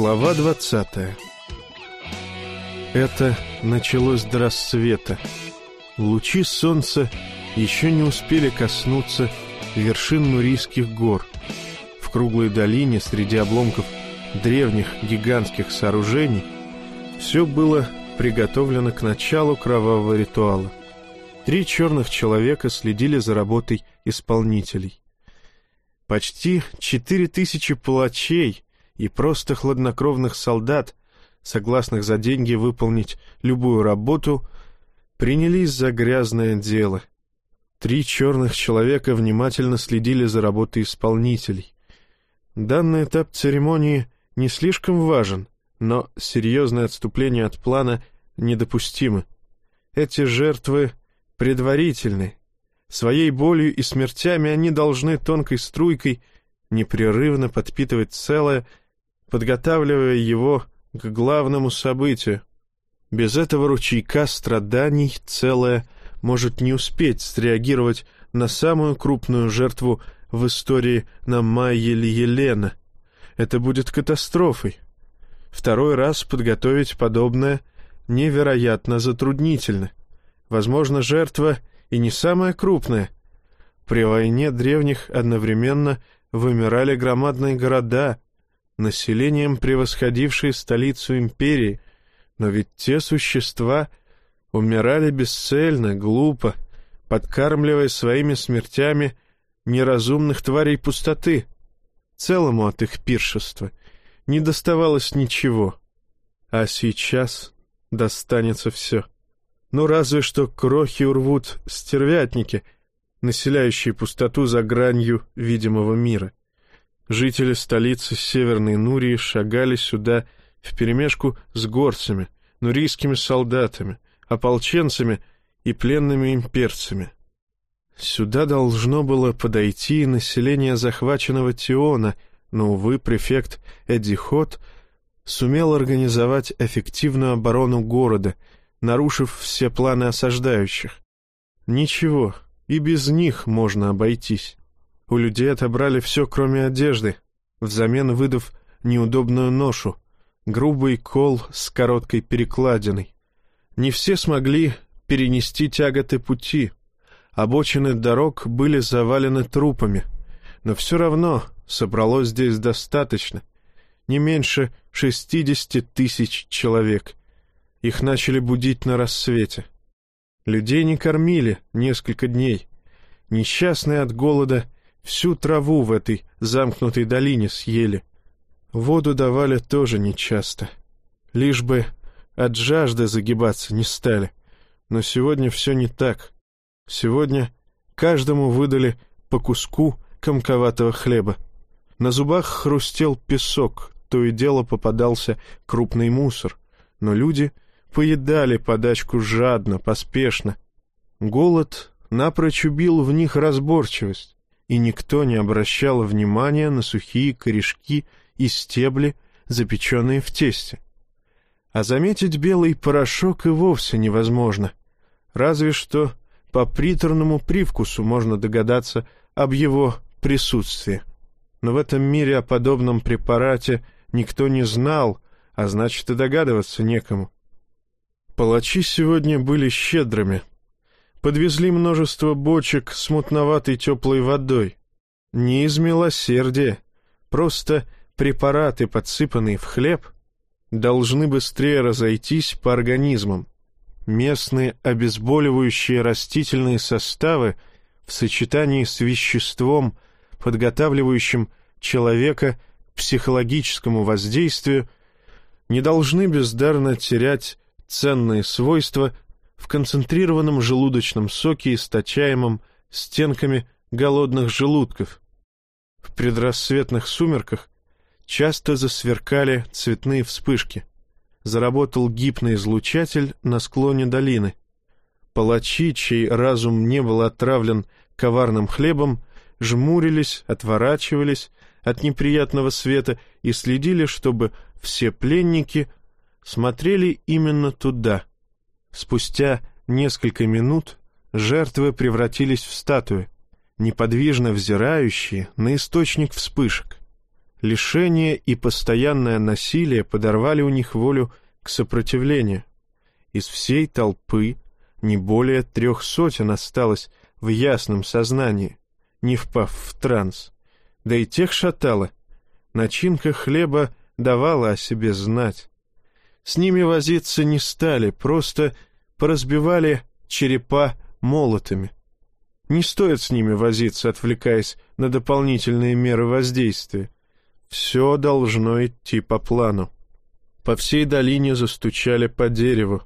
Глава двадцатая Это началось до рассвета. Лучи солнца еще не успели коснуться вершин Нурийских гор. В круглой долине среди обломков древних гигантских сооружений все было приготовлено к началу кровавого ритуала. Три черных человека следили за работой исполнителей. Почти четыре тысячи палачей и просто хладнокровных солдат, согласных за деньги выполнить любую работу, принялись за грязное дело. Три черных человека внимательно следили за работой исполнителей. Данный этап церемонии не слишком важен, но серьезное отступление от плана недопустимо. Эти жертвы предварительны. Своей болью и смертями они должны тонкой струйкой непрерывно подпитывать целое, подготавливая его к главному событию. Без этого ручейка страданий целое может не успеть среагировать на самую крупную жертву в истории на Майе Елена. Это будет катастрофой. Второй раз подготовить подобное невероятно затруднительно. Возможно, жертва и не самая крупная. При войне древних одновременно вымирали громадные города, населением превосходившие столицу империи, но ведь те существа умирали бесцельно, глупо, подкармливая своими смертями неразумных тварей пустоты. Целому от их пиршества не доставалось ничего, а сейчас достанется все. Ну, разве что крохи урвут стервятники, населяющие пустоту за гранью видимого мира. Жители столицы Северной Нурии шагали сюда вперемешку с горцами, нурийскими солдатами, ополченцами и пленными имперцами. Сюда должно было подойти население захваченного Тиона, но, увы, префект Эдди Хот сумел организовать эффективную оборону города — нарушив все планы осаждающих. Ничего, и без них можно обойтись. У людей отобрали все, кроме одежды, взамен выдав неудобную ношу, грубый кол с короткой перекладиной. Не все смогли перенести тяготы пути. Обочины дорог были завалены трупами, но все равно собралось здесь достаточно, не меньше шестидесяти тысяч человек — их начали будить на рассвете. Людей не кормили несколько дней. Несчастные от голода всю траву в этой замкнутой долине съели. Воду давали тоже нечасто. Лишь бы от жажды загибаться не стали. Но сегодня все не так. Сегодня каждому выдали по куску комковатого хлеба. На зубах хрустел песок, то и дело попадался крупный мусор. Но люди поедали подачку жадно, поспешно. Голод напрочь убил в них разборчивость, и никто не обращал внимания на сухие корешки и стебли, запеченные в тесте. А заметить белый порошок и вовсе невозможно, разве что по приторному привкусу можно догадаться об его присутствии. Но в этом мире о подобном препарате никто не знал, а значит и догадываться некому. Палачи сегодня были щедрыми. Подвезли множество бочек с мутноватой теплой водой. Не из милосердия, просто препараты, подсыпанные в хлеб, должны быстрее разойтись по организмам. Местные обезболивающие растительные составы в сочетании с веществом, подготавливающим человека к психологическому воздействию, не должны бездарно терять ценные свойства в концентрированном желудочном соке, источаемом стенками голодных желудков. В предрассветных сумерках часто засверкали цветные вспышки. Заработал гипноизлучатель на склоне долины. Палачи, чей разум не был отравлен коварным хлебом, жмурились, отворачивались от неприятного света и следили, чтобы все пленники смотрели именно туда. Спустя несколько минут жертвы превратились в статуи, неподвижно взирающие на источник вспышек. Лишение и постоянное насилие подорвали у них волю к сопротивлению. Из всей толпы не более трех сотен осталось в ясном сознании, не впав в транс. Да и тех шатало. Начинка хлеба давала о себе знать. С ними возиться не стали, просто поразбивали черепа молотами. Не стоит с ними возиться, отвлекаясь на дополнительные меры воздействия. Все должно идти по плану. По всей долине застучали по дереву.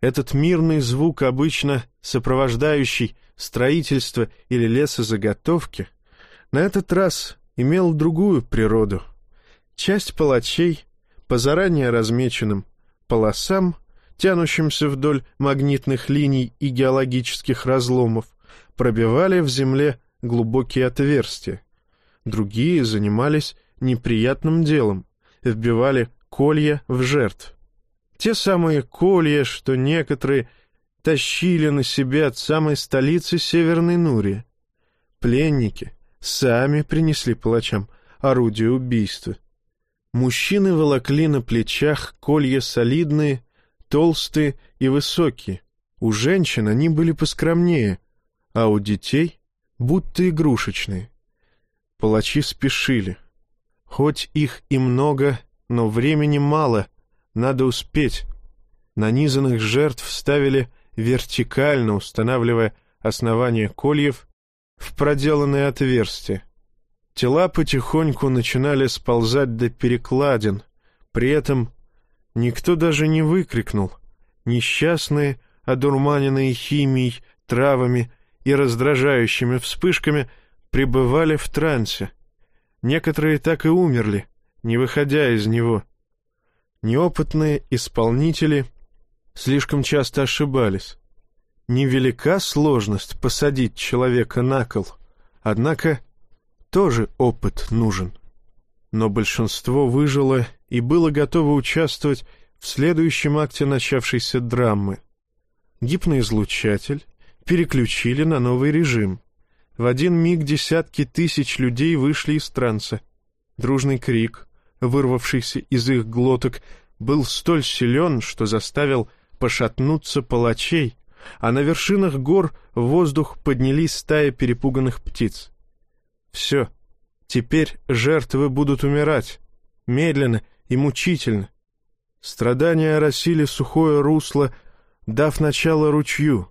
Этот мирный звук, обычно сопровождающий строительство или лесозаготовки, на этот раз имел другую природу. Часть палачей по заранее размеченным полосам, тянущимся вдоль магнитных линий и геологических разломов, пробивали в земле глубокие отверстия. Другие занимались неприятным делом, вбивали колья в жертв. Те самые колья, что некоторые тащили на себе от самой столицы Северной Нури. Пленники сами принесли палачам орудие убийства. Мужчины волокли на плечах колья солидные, толстые и высокие. У женщин они были поскромнее, а у детей будто игрушечные. Палачи спешили. Хоть их и много, но времени мало, надо успеть. Нанизанных жертв ставили вертикально, устанавливая основание кольев в проделанные отверстия. Тела потихоньку начинали сползать до перекладин, при этом никто даже не выкрикнул. Несчастные, одурманенные химией, травами и раздражающими вспышками, пребывали в трансе. Некоторые так и умерли, не выходя из него. Неопытные исполнители слишком часто ошибались. Невелика сложность посадить человека на кол, однако тоже опыт нужен. Но большинство выжило и было готово участвовать в следующем акте начавшейся драмы. Гипноизлучатель переключили на новый режим. В один миг десятки тысяч людей вышли из транса. Дружный крик, вырвавшийся из их глоток, был столь силен, что заставил пошатнуться палачей, а на вершинах гор в воздух поднялись стаи перепуганных птиц. Все, теперь жертвы будут умирать, медленно и мучительно. Страдания оросили сухое русло, дав начало ручью.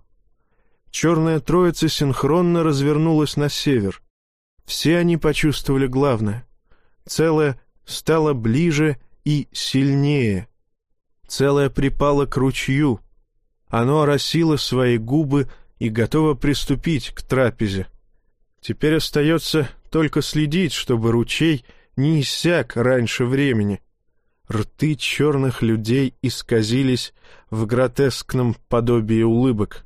Черная троица синхронно развернулась на север. Все они почувствовали главное. Целое стало ближе и сильнее. Целое припало к ручью. Оно оросило свои губы и готово приступить к трапезе. Теперь остается только следить, чтобы ручей не иссяк раньше времени. Рты черных людей исказились в гротескном подобии улыбок.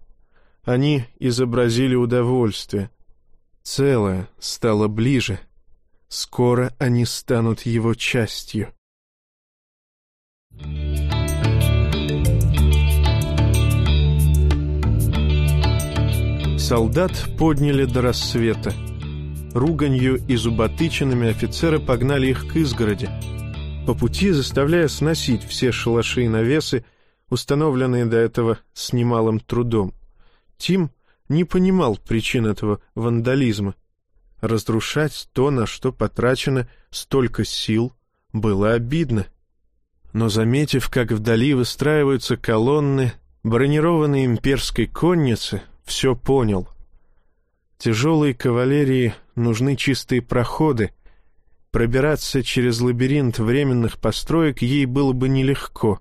Они изобразили удовольствие. Целое стало ближе. Скоро они станут его частью. Солдат подняли до рассвета. Руганью и зуботычинами офицеры погнали их к изгороди, по пути заставляя сносить все шалаши и навесы, установленные до этого с немалым трудом. Тим не понимал причин этого вандализма. Разрушать то, на что потрачено столько сил, было обидно. Но заметив, как вдали выстраиваются колонны бронированной имперской конницы, все понял. Тяжелой кавалерии нужны чистые проходы. Пробираться через лабиринт временных построек ей было бы нелегко.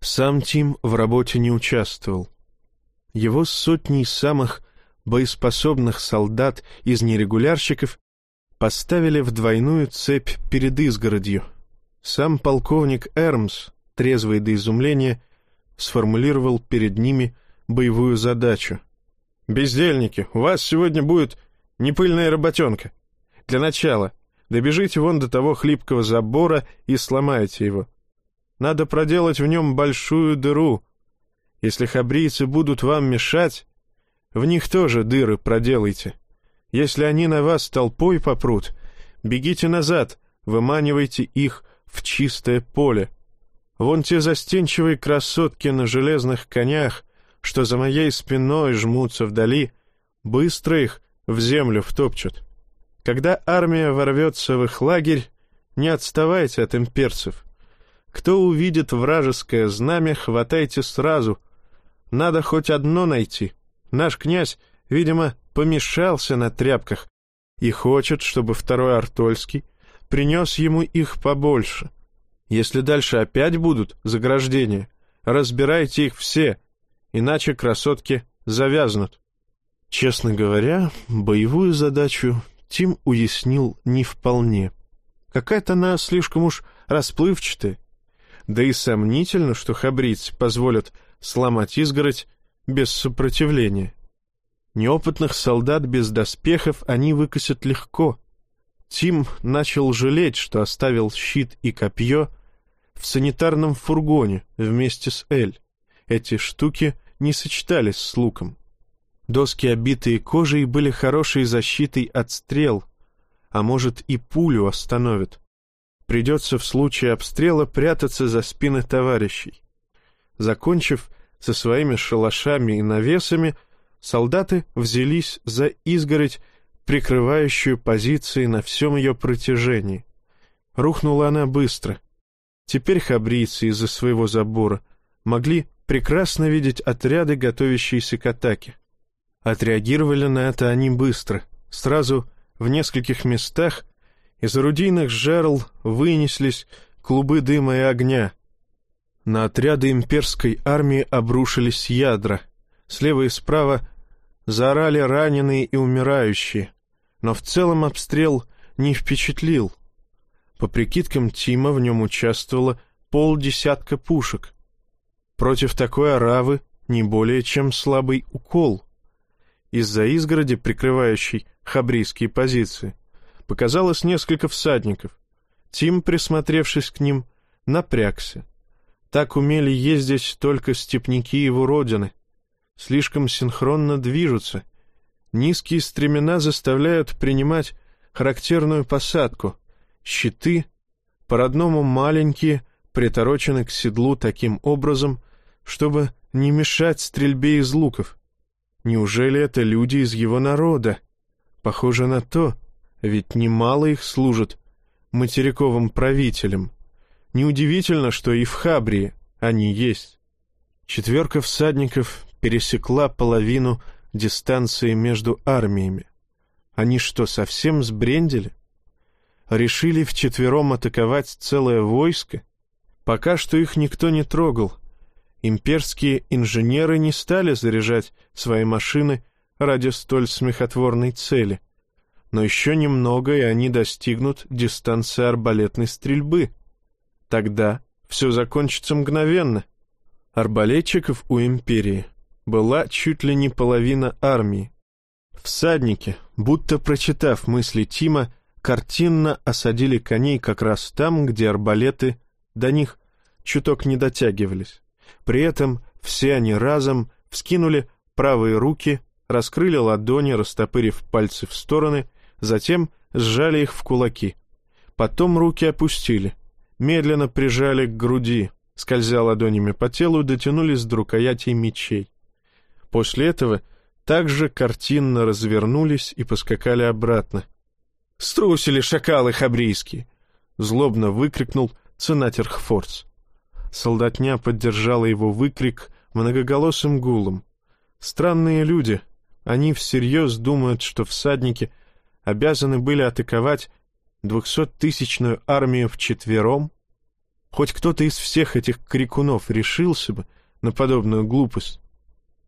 Сам Тим в работе не участвовал. Его сотни самых боеспособных солдат из нерегулярщиков поставили в двойную цепь перед изгородью. Сам полковник Эрмс, трезвый до изумления, сформулировал перед ними боевую задачу — «Бездельники, у вас сегодня будет непыльная работенка. Для начала добежите вон до того хлипкого забора и сломайте его. Надо проделать в нем большую дыру. Если хабрийцы будут вам мешать, в них тоже дыры проделайте. Если они на вас толпой попрут, бегите назад, выманивайте их в чистое поле. Вон те застенчивые красотки на железных конях, что за моей спиной жмутся вдали, быстро их в землю втопчут. Когда армия ворвется в их лагерь, не отставайте от имперцев. Кто увидит вражеское знамя, хватайте сразу. Надо хоть одно найти. Наш князь, видимо, помешался на тряпках и хочет, чтобы второй Артольский принес ему их побольше. Если дальше опять будут заграждения, разбирайте их все, иначе красотки завязнут. Честно говоря, боевую задачу Тим уяснил не вполне. Какая-то она слишком уж расплывчатая. Да и сомнительно, что хабрицы позволят сломать изгородь без сопротивления. Неопытных солдат без доспехов они выкосят легко. Тим начал жалеть, что оставил щит и копье в санитарном фургоне вместе с Эль. Эти штуки не сочетались с луком. Доски, обитые кожей, были хорошей защитой от стрел, а может и пулю остановят. Придется в случае обстрела прятаться за спины товарищей. Закончив со своими шалашами и навесами, солдаты взялись за изгородь, прикрывающую позиции на всем ее протяжении. Рухнула она быстро. Теперь хабрийцы из-за своего забора могли прекрасно видеть отряды, готовящиеся к атаке. Отреагировали на это они быстро. Сразу в нескольких местах из орудийных жерл вынеслись клубы дыма и огня. На отряды имперской армии обрушились ядра. Слева и справа заорали раненые и умирающие. Но в целом обстрел не впечатлил. По прикидкам Тима в нем участвовало полдесятка пушек. Против такой оравы не более чем слабый укол. Из-за изгороди, прикрывающей хабрийские позиции, показалось несколько всадников. Тим, присмотревшись к ним, напрягся. Так умели ездить только степняки его родины. Слишком синхронно движутся. Низкие стремена заставляют принимать характерную посадку. Щиты, по-родному маленькие, приторочены к седлу таким образом, чтобы не мешать стрельбе из луков. Неужели это люди из его народа? Похоже на то, ведь немало их служат материковым правителям. Неудивительно, что и в Хабрии они есть. Четверка всадников пересекла половину дистанции между армиями. Они что, совсем сбрендили? Решили вчетвером атаковать целое войско? Пока что их никто не трогал — имперские инженеры не стали заряжать свои машины ради столь смехотворной цели. Но еще немного, и они достигнут дистанции арбалетной стрельбы. Тогда все закончится мгновенно. Арбалетчиков у империи была чуть ли не половина армии. Всадники, будто прочитав мысли Тима, картинно осадили коней как раз там, где арбалеты до них чуток не дотягивались. При этом все они разом вскинули правые руки, раскрыли ладони, растопырив пальцы в стороны, затем сжали их в кулаки. Потом руки опустили, медленно прижали к груди, скользя ладонями по телу, дотянулись до рукоятей мечей. После этого также картинно развернулись и поскакали обратно. «Струсили шакалы хабрийские!» — злобно выкрикнул ценатер Хфорц. Солдатня поддержала его выкрик многоголосым гулом. Странные люди. Они всерьез думают, что всадники обязаны были атаковать двухсоттысячную армию вчетвером? Хоть кто-то из всех этих крикунов решился бы на подобную глупость.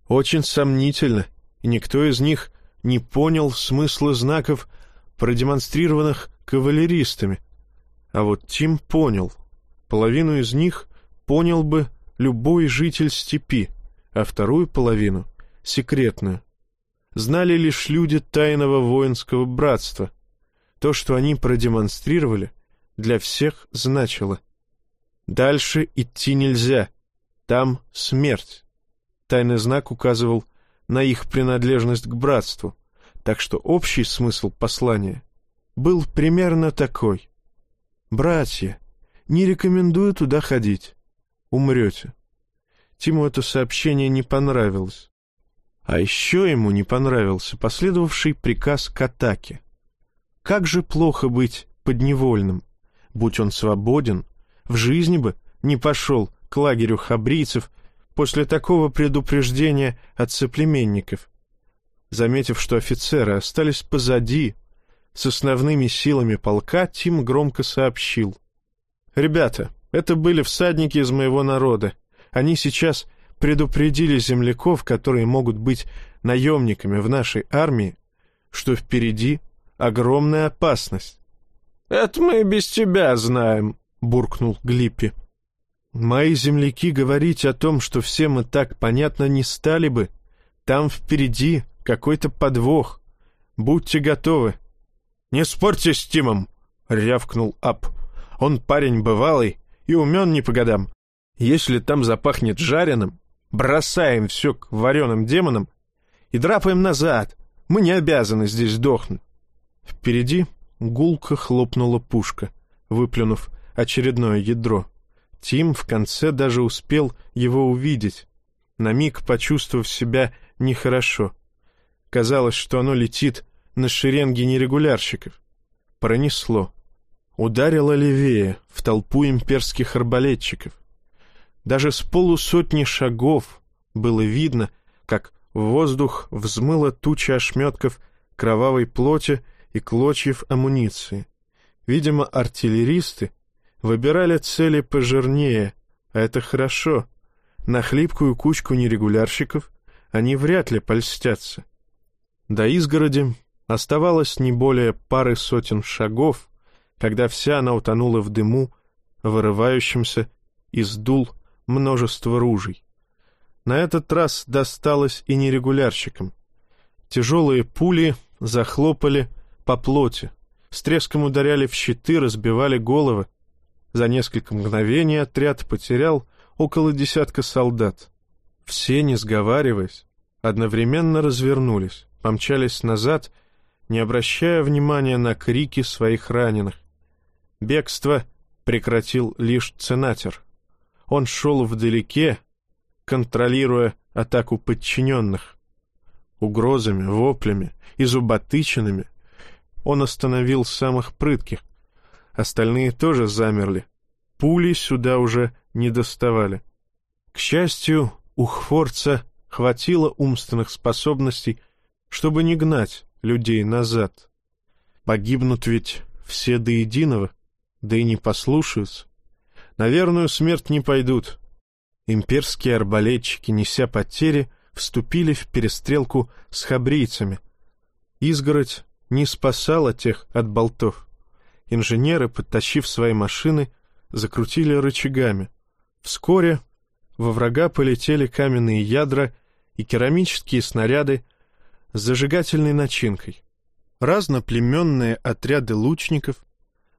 Очень сомнительно, и никто из них не понял смысла знаков, продемонстрированных кавалеристами. А вот Тим понял. Половину из них понял бы любой житель степи, а вторую половину — секретную. Знали лишь люди тайного воинского братства. То, что они продемонстрировали, для всех значило. Дальше идти нельзя, там смерть. Тайный знак указывал на их принадлежность к братству, так что общий смысл послания был примерно такой. Братья, не рекомендую туда ходить. Умрете. Тиму это сообщение не понравилось. А еще ему не понравился последовавший приказ к атаке. Как же плохо быть подневольным. Будь он свободен, в жизни бы не пошел к лагерю хабрийцев после такого предупреждения от соплеменников. Заметив, что офицеры остались позади, с основными силами полка, Тим громко сообщил. «Ребята, это были всадники из моего народа. Они сейчас предупредили земляков, которые могут быть наемниками в нашей армии, что впереди огромная опасность. «Это мы без тебя знаем», — буркнул Глиппи. «Мои земляки говорить о том, что всем и так понятно не стали бы. Там впереди какой-то подвох. Будьте готовы». «Не спорьте с Тимом», — рявкнул Ап. «Он парень бывалый и умен не по годам. Если там запахнет жареным, бросаем все к вареным демонам и драпаем назад. Мы не обязаны здесь дохнуть. Впереди гулко хлопнула пушка, выплюнув очередное ядро. Тим в конце даже успел его увидеть, на миг почувствовав себя нехорошо. Казалось, что оно летит на шеренге нерегулярщиков. Пронесло. Ударило левее, в толпу имперских арбалетчиков. Даже с полусотни шагов было видно, как в воздух взмыла туча ошметков кровавой плоти и клочьев амуниции. Видимо, артиллеристы выбирали цели пожирнее, а это хорошо. На хлипкую кучку нерегулярщиков они вряд ли польстятся. До изгороди оставалось не более пары сотен шагов, когда вся она утонула в дыму, вырывающемся из дул множество ружей. На этот раз досталось и нерегулярщикам. Тяжелые пули захлопали по плоти, с треском ударяли в щиты, разбивали головы. За несколько мгновений отряд потерял около десятка солдат. Все, не сговариваясь, одновременно развернулись, помчались назад, не обращая внимания на крики своих раненых. Бегство прекратил лишь ценатер. Он шел вдалеке, контролируя атаку подчиненных. Угрозами, воплями и зуботычинами он остановил самых прытких. Остальные тоже замерли. Пули сюда уже не доставали. К счастью, у Хфорца хватило умственных способностей, чтобы не гнать людей назад. Погибнут ведь все до единого, да и не послушаются. На верную смерть не пойдут. Имперские арбалетчики, неся потери, вступили в перестрелку с хабрийцами. Изгородь не спасала тех от болтов. Инженеры, подтащив свои машины, закрутили рычагами. Вскоре во врага полетели каменные ядра и керамические снаряды с зажигательной начинкой. Разноплеменные отряды лучников,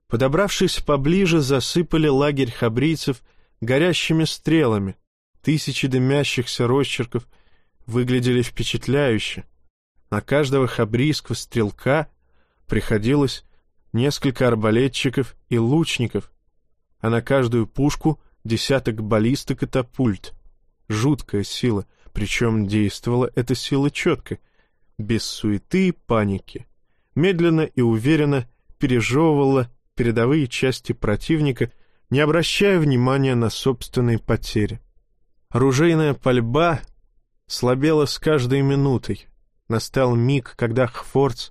подобравшись поближе, засыпали лагерь хабрийцев горящими стрелами. Тысячи дымящихся росчерков выглядели впечатляюще — на каждого хабрийского стрелка приходилось несколько арбалетчиков и лучников, а на каждую пушку десяток баллист и катапульт. Жуткая сила, причем действовала эта сила четко, без суеты и паники. Медленно и уверенно пережевывала передовые части противника, не обращая внимания на собственные потери. Оружейная пальба слабела с каждой минутой, Настал миг, когда Хфорц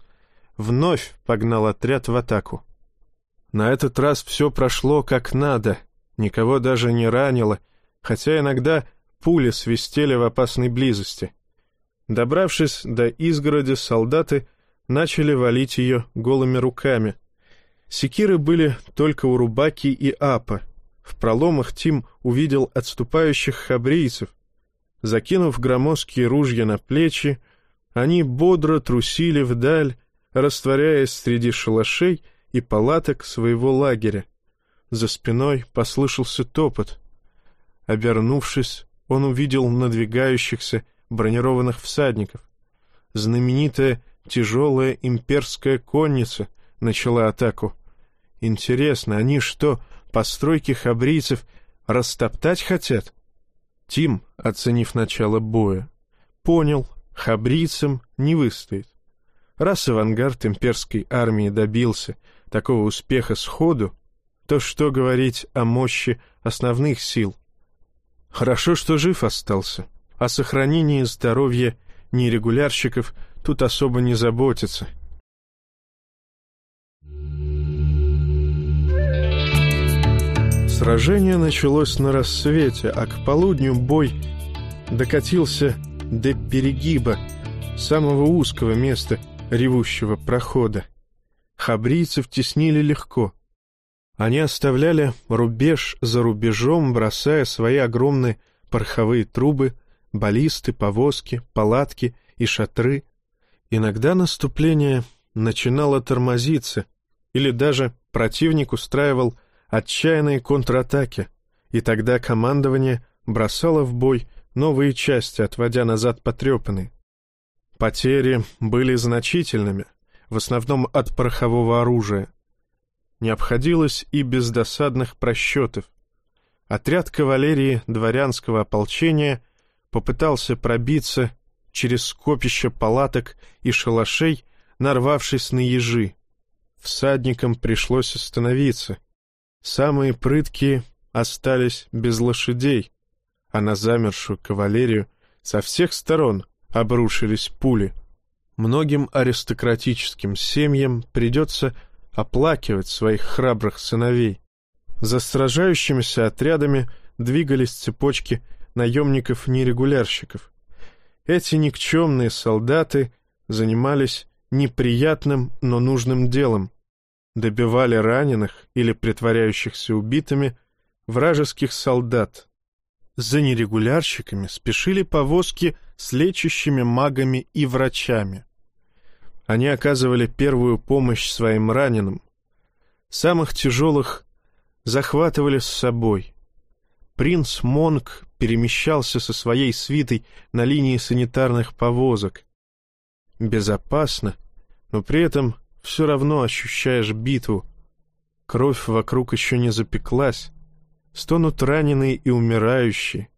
вновь погнал отряд в атаку. На этот раз все прошло как надо, никого даже не ранило, хотя иногда пули свистели в опасной близости. Добравшись до изгороди, солдаты начали валить ее голыми руками. Секиры были только у Рубаки и Апа. В проломах Тим увидел отступающих хабрийцев. Закинув громоздкие ружья на плечи, они бодро трусили вдаль, растворяясь среди шалашей и палаток своего лагеря. За спиной послышался топот. Обернувшись, он увидел надвигающихся бронированных всадников. Знаменитая тяжелая имперская конница начала атаку. Интересно, они что, постройки хабрийцев растоптать хотят? Тим, оценив начало боя, понял, хабрийцам не выстоит. Раз авангард имперской армии добился такого успеха сходу, то что говорить о мощи основных сил? Хорошо, что жив остался. О сохранении здоровья нерегулярщиков тут особо не заботятся. Сражение началось на рассвете, а к полудню бой докатился до перегиба, самого узкого места ревущего прохода. Хабрийцев теснили легко. Они оставляли рубеж за рубежом, бросая свои огромные пороховые трубы, баллисты, повозки, палатки и шатры. Иногда наступление начинало тормозиться, или даже противник устраивал отчаянные контратаки, и тогда командование бросало в бой новые части, отводя назад потрепанные. Потери были значительными, в основном от порохового оружия. Не обходилось и без досадных просчетов. Отряд кавалерии дворянского ополчения попытался пробиться через скопище палаток и шалашей, нарвавшись на ежи. Всадникам пришлось остановиться, Самые прыткие остались без лошадей, а на замершую кавалерию со всех сторон обрушились пули. Многим аристократическим семьям придется оплакивать своих храбрых сыновей. За сражающимися отрядами двигались цепочки наемников-нерегулярщиков. Эти никчемные солдаты занимались неприятным, но нужным делом добивали раненых или притворяющихся убитыми вражеских солдат. За нерегулярщиками спешили повозки с лечащими магами и врачами. Они оказывали первую помощь своим раненым. Самых тяжелых захватывали с собой. Принц Монг перемещался со своей свитой на линии санитарных повозок. Безопасно, но при этом все равно ощущаешь битву. Кровь вокруг еще не запеклась. Стонут раненые и умирающие,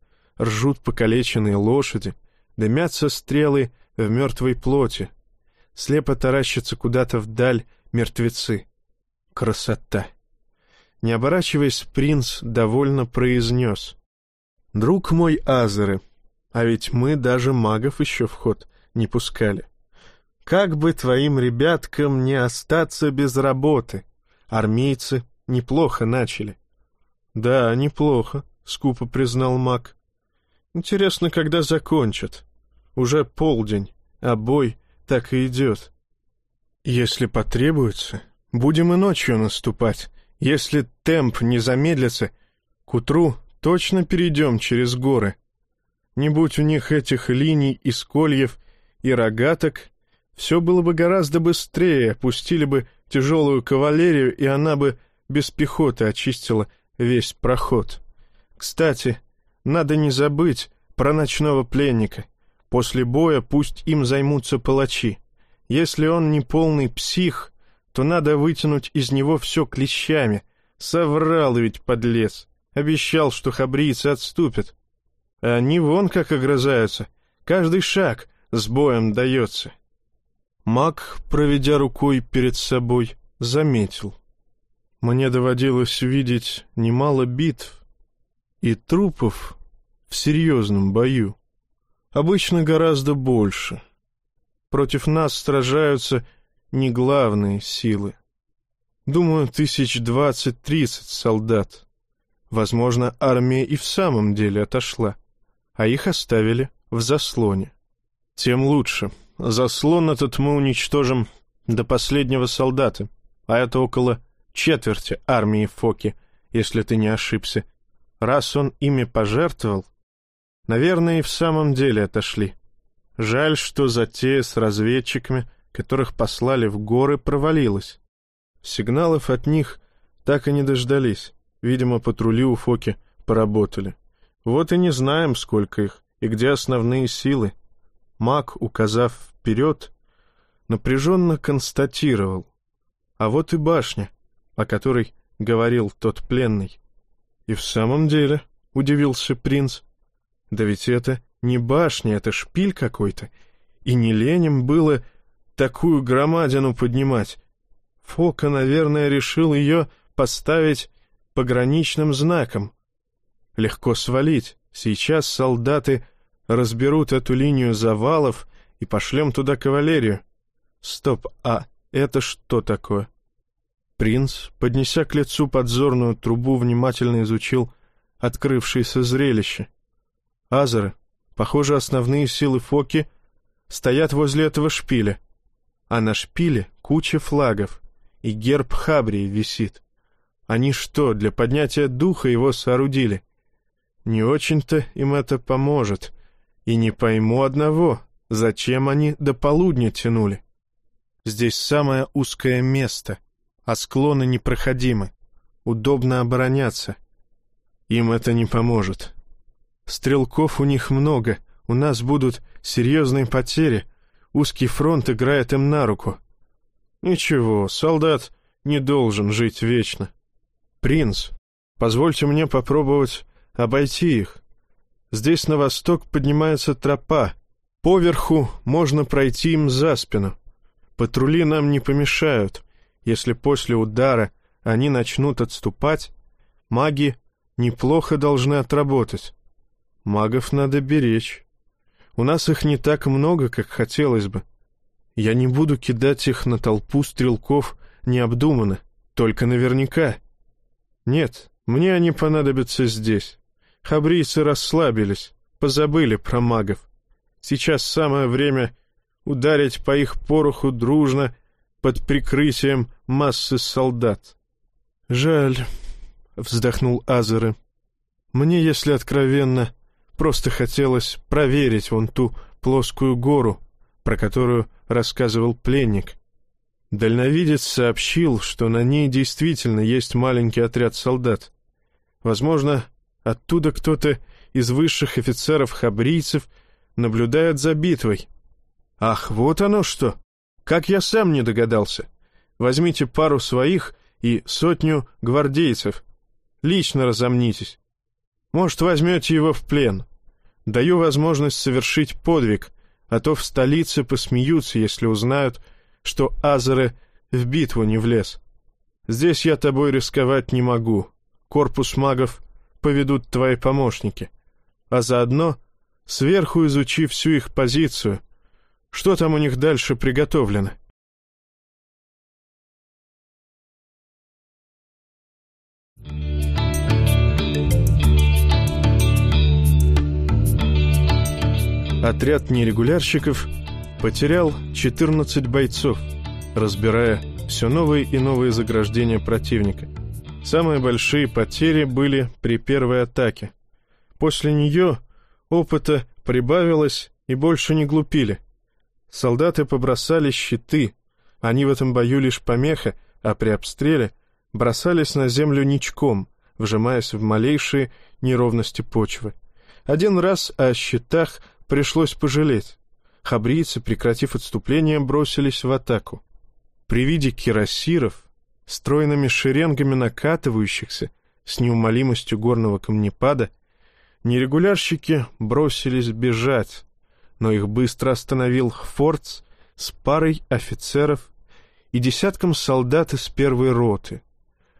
ржут покалеченные лошади, дымятся стрелы в мертвой плоти. Слепо таращатся куда-то вдаль мертвецы. Красота! Не оборачиваясь, принц довольно произнес. «Друг мой Азеры, а ведь мы даже магов еще в ход не пускали. Как бы твоим ребяткам не остаться без работы? Армейцы неплохо начали. Да, неплохо, скупо признал маг. Интересно, когда закончат. Уже полдень, а бой так и идет. Если потребуется, будем и ночью наступать. Если темп не замедлится, к утру точно перейдем через горы. Не будь у них этих линий из кольев и рогаток, все было бы гораздо быстрее, пустили бы тяжелую кавалерию, и она бы без пехоты очистила весь проход. Кстати, надо не забыть про ночного пленника. После боя пусть им займутся палачи. Если он не полный псих, то надо вытянуть из него все клещами. Соврал ведь подлец. Обещал, что хабрийцы отступят. А они вон как огрызаются. Каждый шаг с боем дается. Маг, проведя рукой перед собой, заметил. Мне доводилось видеть немало битв и трупов в серьезном бою. Обычно гораздо больше. Против нас сражаются не главные силы. Думаю, тысяч двадцать-тридцать солдат. Возможно, армия и в самом деле отошла, а их оставили в заслоне. Тем лучше. Заслон этот мы уничтожим до последнего солдата, а это около четверти армии Фоки, если ты не ошибся. Раз он ими пожертвовал, наверное, и в самом деле отошли. Жаль, что затея с разведчиками, которых послали в горы, провалилась. Сигналов от них так и не дождались. Видимо, патрули у Фоки поработали. Вот и не знаем, сколько их и где основные силы. Маг, указав вперед, напряженно констатировал. А вот и башня. о которой говорил тот пленный. И в самом деле, — удивился принц, — да ведь это не башня, это шпиль какой-то, и не ленем было такую громадину поднимать. Фока, наверное, решил ее поставить пограничным знаком. Легко свалить. Сейчас солдаты разберут эту линию завалов и пошлем туда кавалерию. Стоп, а это что такое? Принц, поднеся к лицу подзорную трубу, внимательно изучил открывшееся зрелище. Азеры, похоже, основные силы Фоки стоят возле этого шпиля, а на шпиле куча флагов, и герб Хабрии висит. Они что, для поднятия духа его соорудили? Не очень-то им это поможет. И не пойму одного, зачем они до полудня тянули. Здесь самое узкое место, а склоны непроходимы. Удобно обороняться. Им это не поможет. Стрелков у них много, у нас будут серьезные потери. Узкий фронт играет им на руку. Ничего, солдат не должен жить вечно. Принц, позвольте мне попробовать обойти их. Здесь на восток поднимается тропа. Поверху можно пройти им за спину. Патрули нам не помешают. Если после удара они начнут отступать, маги неплохо должны отработать. Магов надо беречь. У нас их не так много, как хотелось бы. Я не буду кидать их на толпу стрелков необдуманно, только наверняка. Нет, мне они понадобятся здесь. Хабрийцы расслабились, позабыли про магов. Сейчас самое время ударить по их пороху дружно под прикрытием массы солдат. «Жаль», — вздохнул Азеры. «Мне, если откровенно, просто хотелось проверить вон ту плоскую гору, про которую рассказывал пленник. Дальновидец сообщил, что на ней действительно есть маленький отряд солдат. Возможно, оттуда кто-то из высших офицеров-хабрийцев наблюдает за битвой. Ах, вот оно что! Как я сам не догадался. Возьмите пару своих и сотню гвардейцев. Лично разомнитесь. Может, возьмете его в плен. Даю возможность совершить подвиг, а то в столице посмеются, если узнают, что Азере в битву не влез. Здесь я тобой рисковать не могу. Корпус магов поведут твои помощники. А заодно сверху изучи всю их позицию. Что там у них дальше приготовлено?» Отряд нерегулярщиков потерял 14 бойцов, разбирая все новые и новые заграждения противника. Самые большие потери были при первой атаке. После нее опыта прибавилось и больше не глупили. Солдаты побросали щиты, они в этом бою лишь помеха, а при обстреле бросались на землю ничком, вжимаясь в малейшие неровности почвы. Один раз о щитах пришлось пожалеть. Хабрийцы, прекратив отступление, бросились в атаку. При виде кирасиров, стройными шеренгами накатывающихся с неумолимостью горного камнепада, нерегулярщики бросились бежать, но их быстро остановил Фордс с парой офицеров и десятком солдат из первой роты.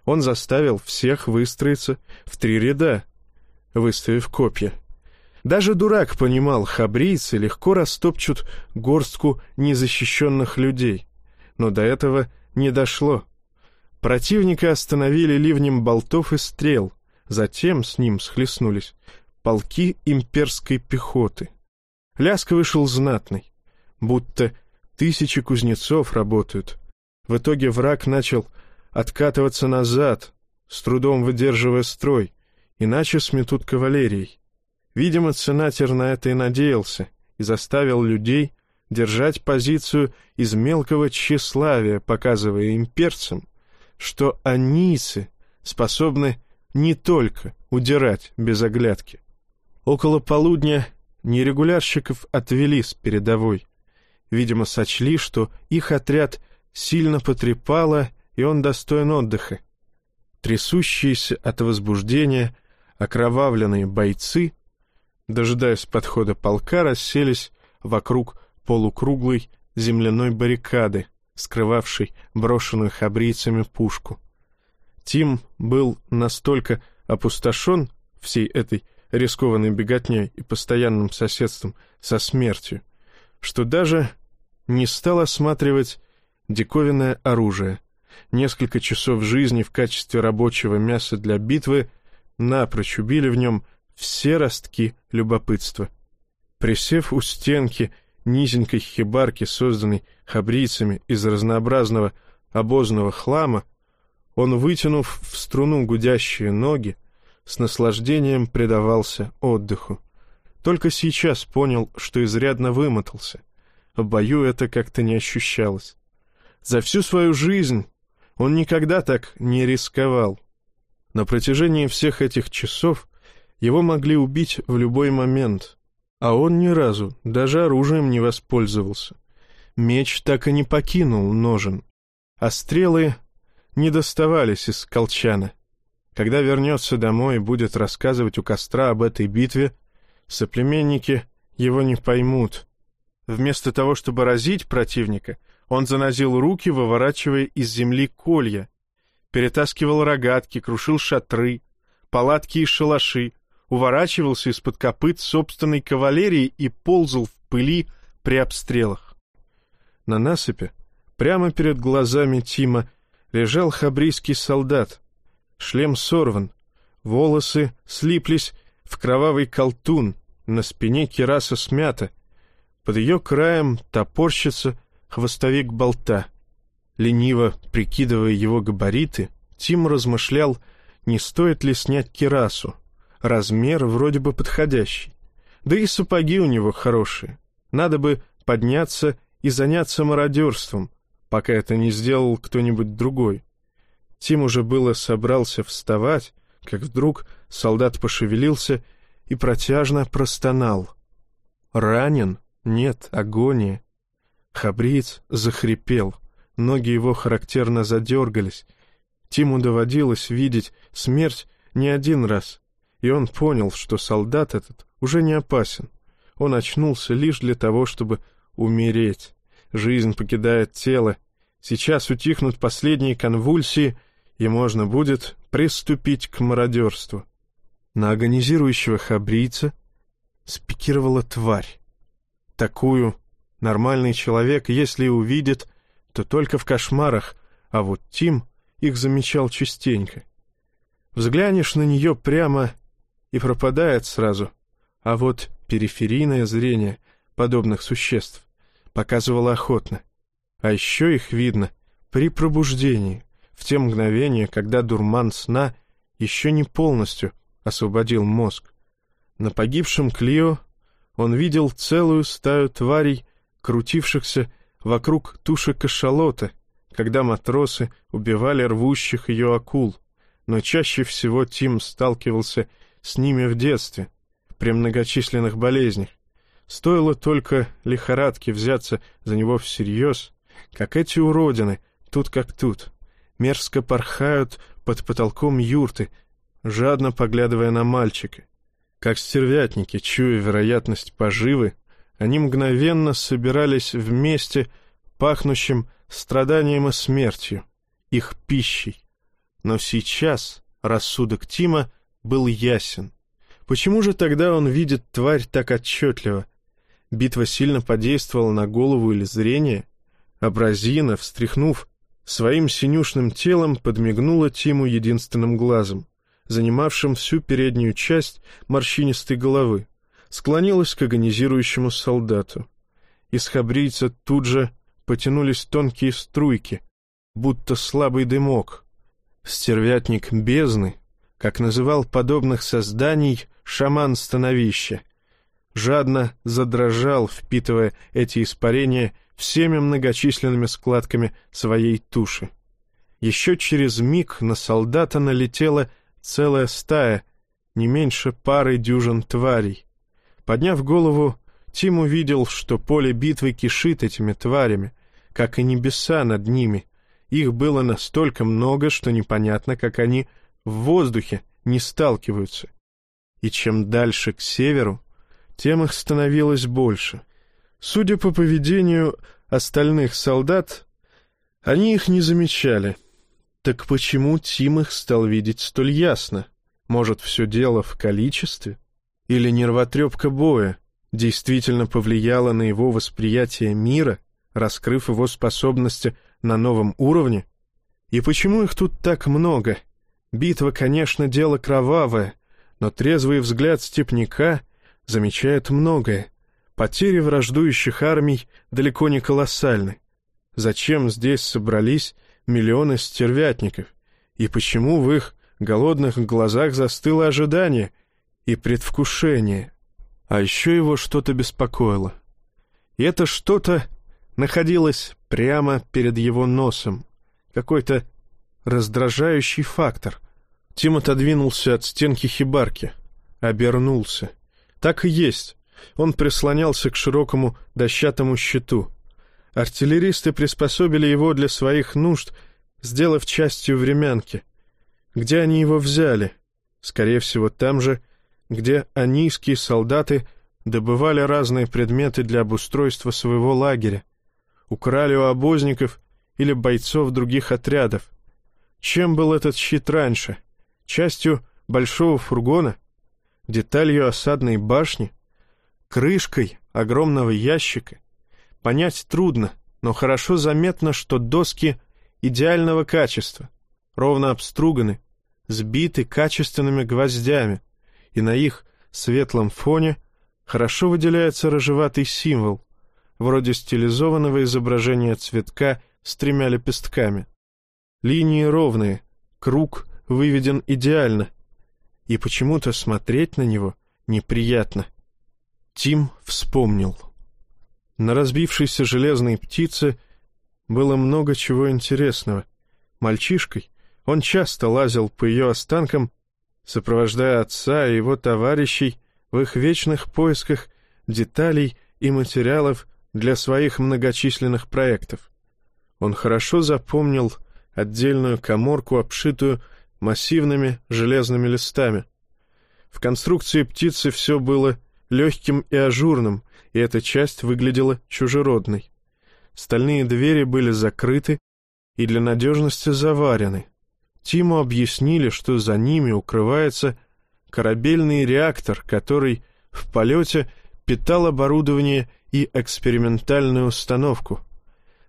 Он заставил всех выстроиться в три ряда, выставив копья — даже дурак понимал, хабрийцы легко растопчут горстку незащищенных людей. Но до этого не дошло. Противника остановили ливнем болтов и стрел, затем с ним схлестнулись полки имперской пехоты. Ляск вышел знатный, будто тысячи кузнецов работают. В итоге враг начал откатываться назад, с трудом выдерживая строй, иначе сметут кавалерией. Видимо, сенатор на это и надеялся и заставил людей держать позицию из мелкого тщеславия, показывая имперцам, что анийцы способны не только удирать без оглядки. Около полудня нерегулярщиков отвели с передовой. Видимо, сочли, что их отряд сильно потрепало, и он достоин отдыха. трясущиеся от возбуждения, окровавленные бойцы, дожидаясь подхода полка, расселись вокруг полукруглой земляной баррикады, скрывавшей брошенную хабрийцами пушку. Тим был настолько опустошен всей этой рискованной беготней и постоянным соседством со смертью, что даже не стал осматривать диковинное оружие. Несколько часов жизни в качестве рабочего мяса для битвы напрочь убили в нем все ростки любопытства. Присев у стенки низенькой хибарки, созданной хабрийцами из разнообразного обозного хлама, он, вытянув в струну гудящие ноги, с наслаждением предавался отдыху. Только сейчас понял, что изрядно вымотался. В бою это как-то не ощущалось. За всю свою жизнь он никогда так не рисковал. На протяжении всех этих часов его могли убить в любой момент, а он ни разу даже оружием не воспользовался. Меч так и не покинул ножен, а стрелы не доставались из колчана. Когда вернется домой и будет рассказывать у костра об этой битве, соплеменники его не поймут. Вместо того, чтобы разить противника, он занозил руки, выворачивая из земли колья, перетаскивал рогатки, крушил шатры, палатки и шалаши, уворачивался из-под копыт собственной кавалерии и ползал в пыли при обстрелах. На насыпи, прямо перед глазами Тима, лежал хабрийский солдат. Шлем сорван, волосы слиплись в кровавый колтун, на спине кираса смята. Под ее краем топорщится хвостовик болта. Лениво прикидывая его габариты, Тим размышлял, не стоит ли снять кирасу. Размер вроде бы подходящий. Да и сапоги у него хорошие. Надо бы подняться и заняться мародерством, пока это не сделал кто-нибудь другой. Тим уже было собрался вставать, как вдруг солдат пошевелился и протяжно простонал. «Ранен? Нет, агония». Хабриец захрипел, ноги его характерно задергались. Тиму доводилось видеть смерть не один раз, и он понял, что солдат этот уже не опасен. Он очнулся лишь для того, чтобы умереть. Жизнь покидает тело. Сейчас утихнут последние конвульсии, и можно будет приступить к мародерству. На агонизирующего хабрийца спикировала тварь. Такую нормальный человек, если и увидит, то только в кошмарах, а вот Тим их замечал частенько. Взглянешь на нее прямо и пропадает сразу, а вот периферийное зрение подобных существ показывало охотно. А еще их видно при пробуждении, в те мгновения, когда дурман сна еще не полностью освободил мозг. На погибшем Клио он видел целую стаю тварей, крутившихся вокруг туши кашалота, когда матросы убивали рвущих ее акул, но чаще всего Тим сталкивался с ними в детстве, при многочисленных болезнях. Стоило только лихорадке взяться за него всерьез, как эти уродины, тут как тут, мерзко порхают под потолком юрты, жадно поглядывая на мальчика. Как стервятники, чуя вероятность поживы, они мгновенно собирались вместе, пахнущим страданием и смертью, их пищей. Но сейчас рассудок Тима был ясен. Почему же тогда он видит тварь так отчетливо? Битва сильно подействовала на голову или зрение? Абразина, встряхнув своим синюшным телом, подмигнула Тиму единственным глазом, занимавшим всю переднюю часть морщинистой головы, склонилась к агонизирующему солдату. Из хабрийца тут же потянулись тонкие струйки, будто слабый дымок. Стервятник бездны, как называл подобных созданий шаман становища, жадно задрожал, впитывая эти испарения всеми многочисленными складками своей туши. Еще через миг на солдата налетела целая стая, не меньше пары дюжин тварей. Подняв голову, Тим увидел, что поле битвы кишит этими тварями, как и небеса над ними. Их было настолько много, что непонятно, как они в воздухе не сталкиваются. И чем дальше к северу, тем их становилось больше. Судя по поведению остальных солдат, они их не замечали. Так почему Тим их стал видеть столь ясно? Может, все дело в количестве? Или нервотрепка боя действительно повлияла на его восприятие мира, раскрыв его способности на новом уровне? И почему их тут так много? Битва, конечно, дело кровавое, но трезвый взгляд степняка замечает многое. Потери враждующих армий далеко не колоссальны. Зачем здесь собрались миллионы стервятников? И почему в их голодных глазах застыло ожидание и предвкушение? А еще его что-то беспокоило. И это что-то находилось прямо перед его носом какой-то раздражающий фактор. Тим отодвинулся от стенки хибарки, обернулся. Так и есть. Он прислонялся к широкому дощатому щиту. Артиллеристы приспособили его для своих нужд, сделав частью времянки. Где они его взяли? Скорее всего, там же, где анийские солдаты добывали разные предметы для обустройства своего лагеря. Украли у обозников или бойцов других отрядов. Чем был этот щит раньше? Частью большого фургона? Деталью осадной башни? Крышкой огромного ящика? Понять трудно, но хорошо заметно, что доски идеального качества, ровно обструганы, сбиты качественными гвоздями, и на их светлом фоне хорошо выделяется рыжеватый символ, вроде стилизованного изображения цветка с тремя лепестками. Линии ровные, круг выведен идеально, и почему-то смотреть на него неприятно. Тим вспомнил. На разбившейся железной птице было много чего интересного. Мальчишкой он часто лазил по ее останкам, сопровождая отца и его товарищей в их вечных поисках деталей и материалов для своих многочисленных проектов. Он хорошо запомнил отдельную коморку, обшитую массивными железными листами. В конструкции птицы все было легким и ажурным, и эта часть выглядела чужеродной. Стальные двери были закрыты и для надежности заварены. Тиму объяснили, что за ними укрывается корабельный реактор, который в полете питал оборудование и экспериментальную установку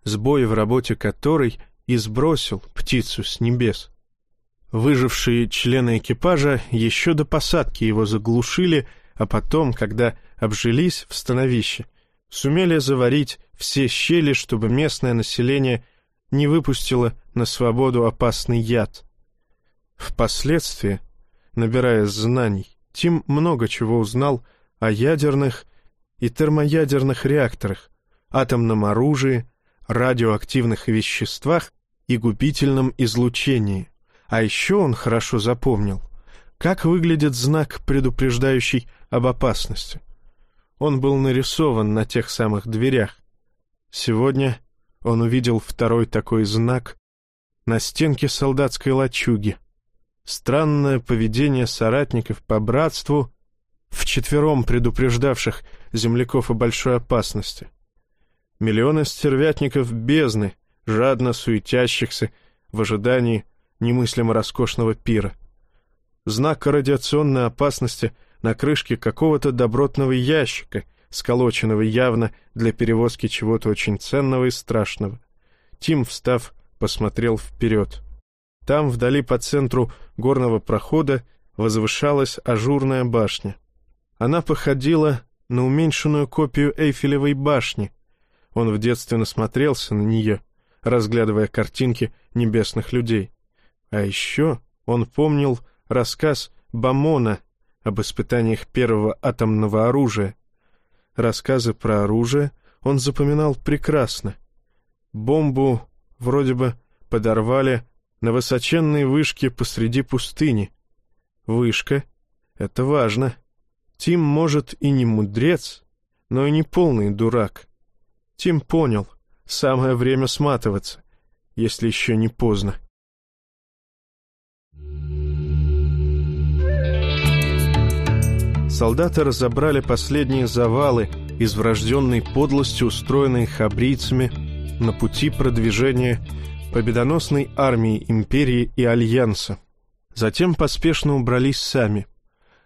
сбой в работе которой и сбросил птицу с небес. Выжившие члены экипажа еще до посадки его заглушили, а потом, когда обжились в становище, сумели заварить все щели, чтобы местное население не выпустило на свободу опасный яд. Впоследствии, набирая знаний, Тим много чего узнал о ядерных и термоядерных реакторах, атомном оружии, радиоактивных веществах и губительном излучении. А еще он хорошо запомнил, как выглядит знак, предупреждающий об опасности. Он был нарисован на тех самых дверях. Сегодня он увидел второй такой знак на стенке солдатской лачуги. Странное поведение соратников по братству, вчетвером предупреждавших земляков о большой опасности — Миллионы стервятников бездны, жадно суетящихся в ожидании немыслимо роскошного пира. Знак радиационной опасности на крышке какого-то добротного ящика, сколоченного явно для перевозки чего-то очень ценного и страшного. Тим, встав, посмотрел вперед. Там, вдали по центру горного прохода, возвышалась ажурная башня. Она походила на уменьшенную копию Эйфелевой башни, он в детстве насмотрелся на нее, разглядывая картинки небесных людей. А еще он помнил рассказ Бамона об испытаниях первого атомного оружия. Рассказы про оружие он запоминал прекрасно. Бомбу вроде бы подорвали на высоченной вышке посреди пустыни. Вышка — это важно. Тим, может, и не мудрец, но и не полный дурак. Тим понял, Самое время сматываться, если еще не поздно. Солдаты разобрали последние завалы из врожденной подлости, устроенной хабрийцами на пути продвижения победоносной армии империи и альянса. Затем поспешно убрались сами.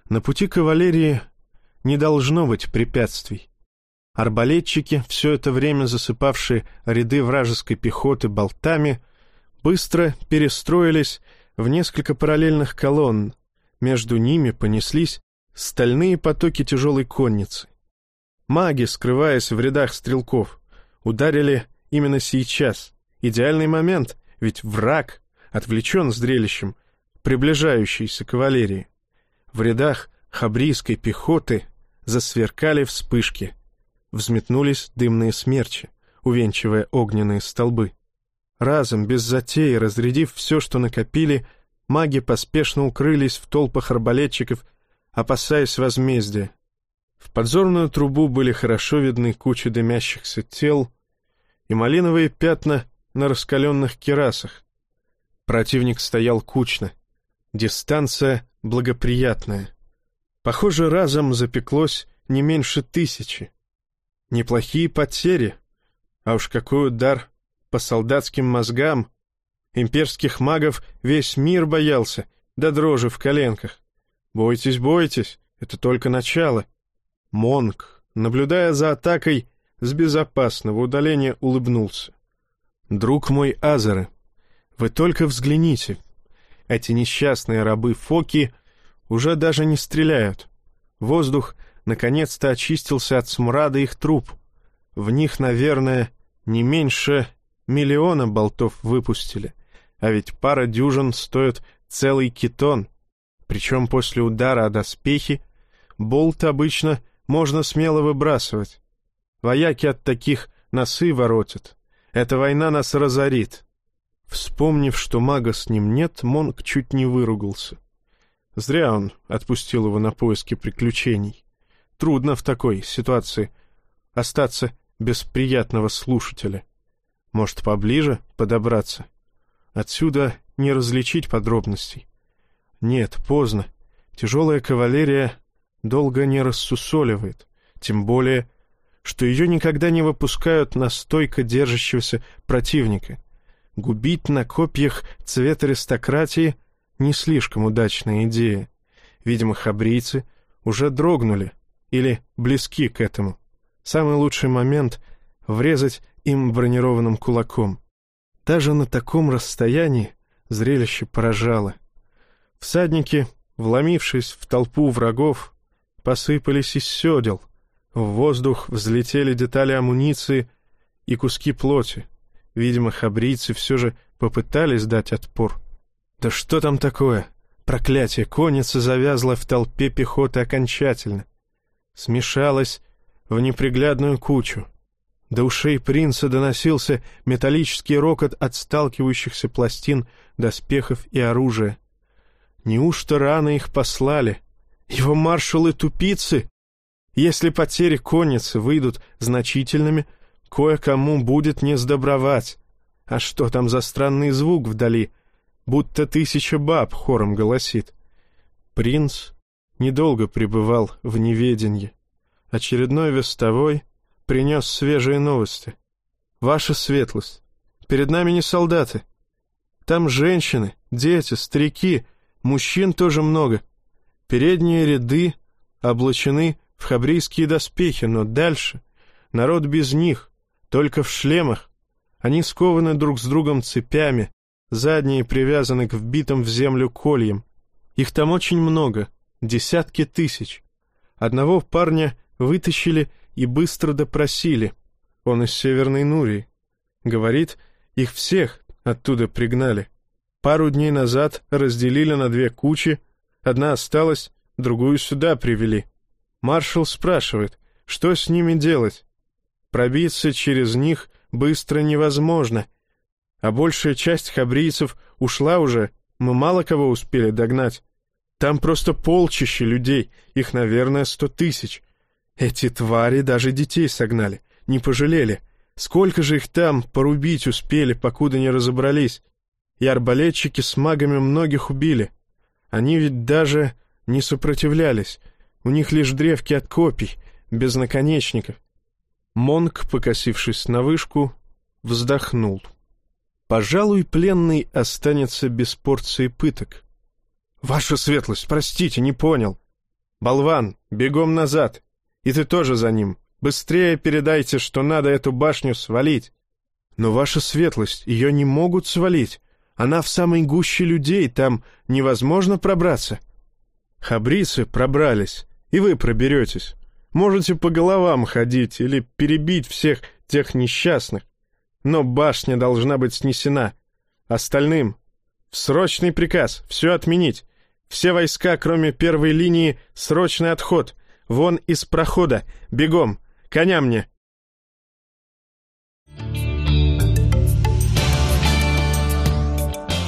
На пути кавалерии не должно быть препятствий. Арбалетчики, все это время засыпавшие ряды вражеской пехоты болтами, быстро перестроились в несколько параллельных колонн. Между ними понеслись стальные потоки тяжелой конницы. Маги, скрываясь в рядах стрелков, ударили именно сейчас. Идеальный момент, ведь враг отвлечен зрелищем приближающейся кавалерии. В рядах хабрийской пехоты засверкали вспышки. Взметнулись дымные смерчи, увенчивая огненные столбы. Разом, без затеи, разрядив все, что накопили, маги поспешно укрылись в толпах арбалетчиков, опасаясь возмездия. В подзорную трубу были хорошо видны кучи дымящихся тел и малиновые пятна на раскаленных керасах. Противник стоял кучно. Дистанция благоприятная. Похоже, разом запеклось не меньше тысячи. Неплохие потери, а уж какой удар по солдатским мозгам. Имперских магов весь мир боялся, да дрожи в коленках. Бойтесь, бойтесь, это только начало. Монг, наблюдая за атакой, с безопасного удаления улыбнулся. «Друг мой Азеры, вы только взгляните. Эти несчастные рабы Фоки уже даже не стреляют. Воздух наконец-то очистился от смрада их труп. В них, наверное, не меньше миллиона болтов выпустили, а ведь пара дюжин стоит целый китон. Причем после удара о доспехи болт обычно можно смело выбрасывать. Вояки от таких носы воротят. Эта война нас разорит. Вспомнив, что мага с ним нет, Монг чуть не выругался. Зря он отпустил его на поиски приключений. Трудно в такой ситуации остаться без приятного слушателя. Может, поближе подобраться? Отсюда не различить подробностей. Нет, поздно. Тяжелая кавалерия долго не рассусоливает, тем более, что ее никогда не выпускают на стойко держащегося противника. Губить на копьях цвет аристократии — не слишком удачная идея. Видимо, хабрийцы уже дрогнули или близки к этому. Самый лучший момент — врезать им бронированным кулаком. Даже на таком расстоянии зрелище поражало. Всадники, вломившись в толпу врагов, посыпались из седел. В воздух взлетели детали амуниции и куски плоти. Видимо, хабрийцы все же попытались дать отпор. Да что там такое? Проклятие, конница завязла в толпе пехоты окончательно. Смешалась в неприглядную кучу. До ушей принца доносился металлический рокот от сталкивающихся пластин, доспехов и оружия. Неужто рано их послали? Его маршалы-тупицы? Если потери конницы выйдут значительными, кое-кому будет не сдобровать. А что там за странный звук вдали? Будто тысяча баб хором голосит. Принц недолго пребывал в неведенье. Очередной вестовой принес свежие новости. «Ваша светлость, перед нами не солдаты. Там женщины, дети, старики, мужчин тоже много. Передние ряды облачены в хабрийские доспехи, но дальше народ без них, только в шлемах. Они скованы друг с другом цепями, задние привязаны к вбитым в землю кольям. Их там очень много, десятки тысяч. Одного парня вытащили и быстро допросили. Он из Северной Нурии. Говорит, их всех оттуда пригнали. Пару дней назад разделили на две кучи, одна осталась, другую сюда привели. Маршал спрашивает, что с ними делать? Пробиться через них быстро невозможно, а большая часть хабрийцев ушла уже, мы мало кого успели догнать. Там просто полчища людей, их, наверное, сто тысяч. Эти твари даже детей согнали, не пожалели. Сколько же их там порубить успели, покуда не разобрались. И арбалетчики с магами многих убили. Они ведь даже не сопротивлялись. У них лишь древки от копий, без наконечников. Монк, покосившись на вышку, вздохнул. Пожалуй, пленный останется без порции пыток. «Ваша светлость, простите, не понял. Болван, бегом назад. И ты тоже за ним. Быстрее передайте, что надо эту башню свалить». «Но ваша светлость, ее не могут свалить. Она в самой гуще людей, там невозможно пробраться». «Хабрицы пробрались, и вы проберетесь. Можете по головам ходить или перебить всех тех несчастных. Но башня должна быть снесена. Остальным срочный приказ все отменить. Все войска, кроме первой линии, срочный отход. Вон из прохода. Бегом. Коня мне.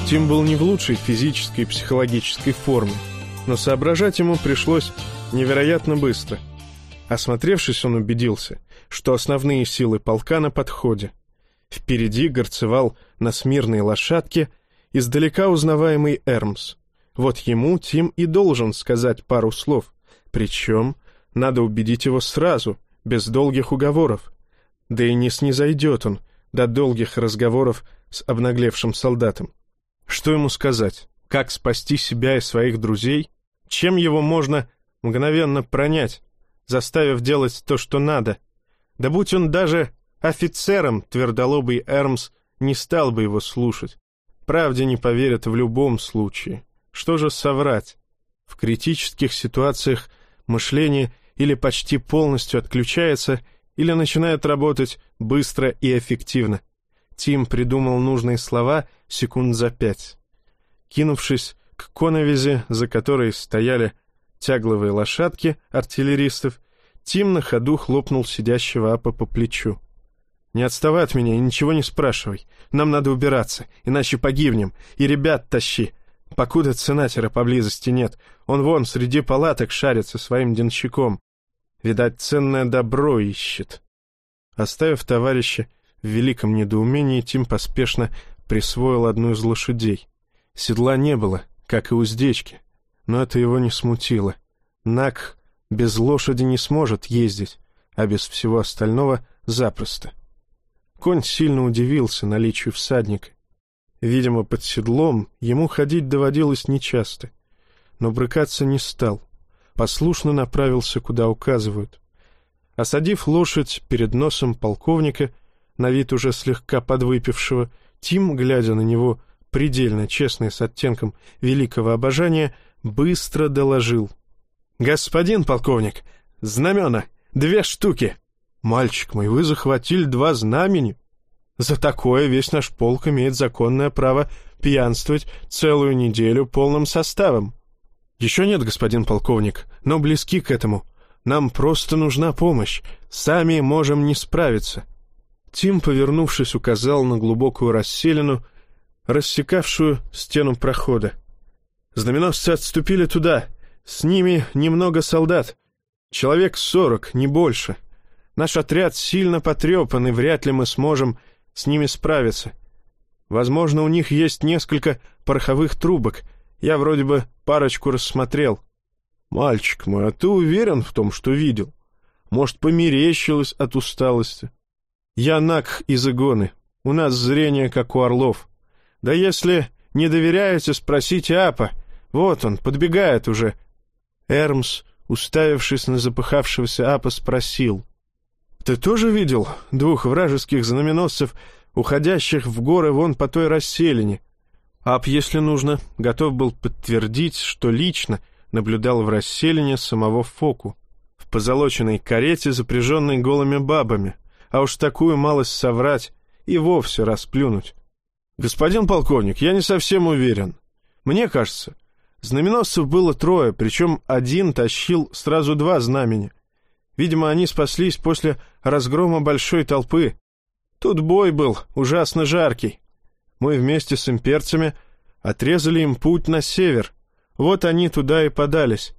Тим был не в лучшей физической и психологической форме, но соображать ему пришлось невероятно быстро — Осмотревшись, он убедился, что основные силы полка на подходе. Впереди горцевал на смирной лошадке издалека узнаваемый Эрмс. Вот ему Тим и должен сказать пару слов. Причем надо убедить его сразу, без долгих уговоров. Да и не снизойдет он до долгих разговоров с обнаглевшим солдатом. Что ему сказать? Как спасти себя и своих друзей? Чем его можно мгновенно пронять? заставив делать то, что надо. Да будь он даже офицером, твердолобый Эрмс не стал бы его слушать. Правде не поверят в любом случае. Что же соврать? В критических ситуациях мышление или почти полностью отключается, или начинает работать быстро и эффективно. Тим придумал нужные слова секунд за пять. Кинувшись к коновизе, за которой стояли тягловые лошадки артиллеристов, Тим на ходу хлопнул сидящего Апа по плечу. «Не отставай от меня и ничего не спрашивай. Нам надо убираться, иначе погибнем. И ребят тащи. Покуда ценатера поблизости нет, он вон среди палаток шарится своим денщиком. Видать, ценное добро ищет». Оставив товарища в великом недоумении, Тим поспешно присвоил одну из лошадей. Седла не было, как и уздечки но это его не смутило. Нак без лошади не сможет ездить, а без всего остального запросто. Конь сильно удивился наличию всадника. Видимо, под седлом ему ходить доводилось нечасто, но брыкаться не стал, послушно направился, куда указывают. Осадив лошадь перед носом полковника, на вид уже слегка подвыпившего, Тим, глядя на него предельно честно с оттенком великого обожания, быстро доложил. «Господин полковник, знамена, две штуки!» «Мальчик мой, вы захватили два знамени!» «За такое весь наш полк имеет законное право пьянствовать целую неделю полным составом». «Еще нет, господин полковник, но близки к этому. Нам просто нужна помощь. Сами можем не справиться». Тим, повернувшись, указал на глубокую расселину, рассекавшую стену прохода. Знаменосцы отступили туда. С ними немного солдат. Человек сорок, не больше. Наш отряд сильно потрепан, и вряд ли мы сможем с ними справиться. Возможно, у них есть несколько пороховых трубок. Я вроде бы парочку рассмотрел. Мальчик мой, а ты уверен в том, что видел? Может, померещилось от усталости? Я наг из игоны. У нас зрение, как у орлов. Да если не доверяете, спросите Апа — вот он, подбегает уже. Эрмс, уставившись на запыхавшегося Апа, спросил. «Ты тоже видел двух вражеских знаменосцев, уходящих в горы вон по той расселине?» Ап, если нужно, готов был подтвердить, что лично наблюдал в расселине самого Фоку, в позолоченной карете, запряженной голыми бабами, а уж такую малость соврать и вовсе расплюнуть. «Господин полковник, я не совсем уверен. Мне кажется, Знаменосцев было трое, причем один тащил сразу два знамени. Видимо, они спаслись после разгрома большой толпы. Тут бой был ужасно жаркий. Мы вместе с имперцами отрезали им путь на север. Вот они туда и подались.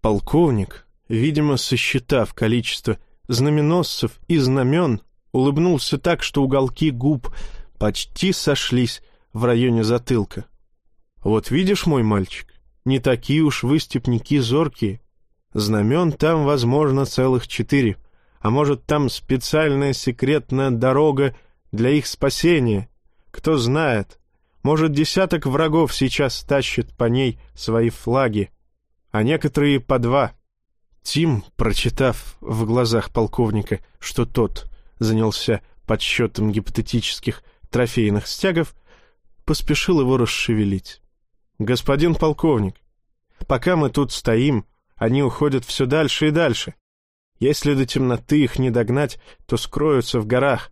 Полковник, видимо, сосчитав количество знаменосцев и знамен, улыбнулся так, что уголки губ почти сошлись в районе затылка. «Вот видишь, мой мальчик, не такие уж вы, степняки, зоркие. Знамен там, возможно, целых четыре. А может, там специальная секретная дорога для их спасения? Кто знает. Может, десяток врагов сейчас тащит по ней свои флаги, а некоторые по два. Тим, прочитав в глазах полковника, что тот занялся подсчетом гипотетических трофейных стягов, поспешил его расшевелить. «Господин полковник, пока мы тут стоим, они уходят все дальше и дальше. Если до темноты их не догнать, то скроются в горах.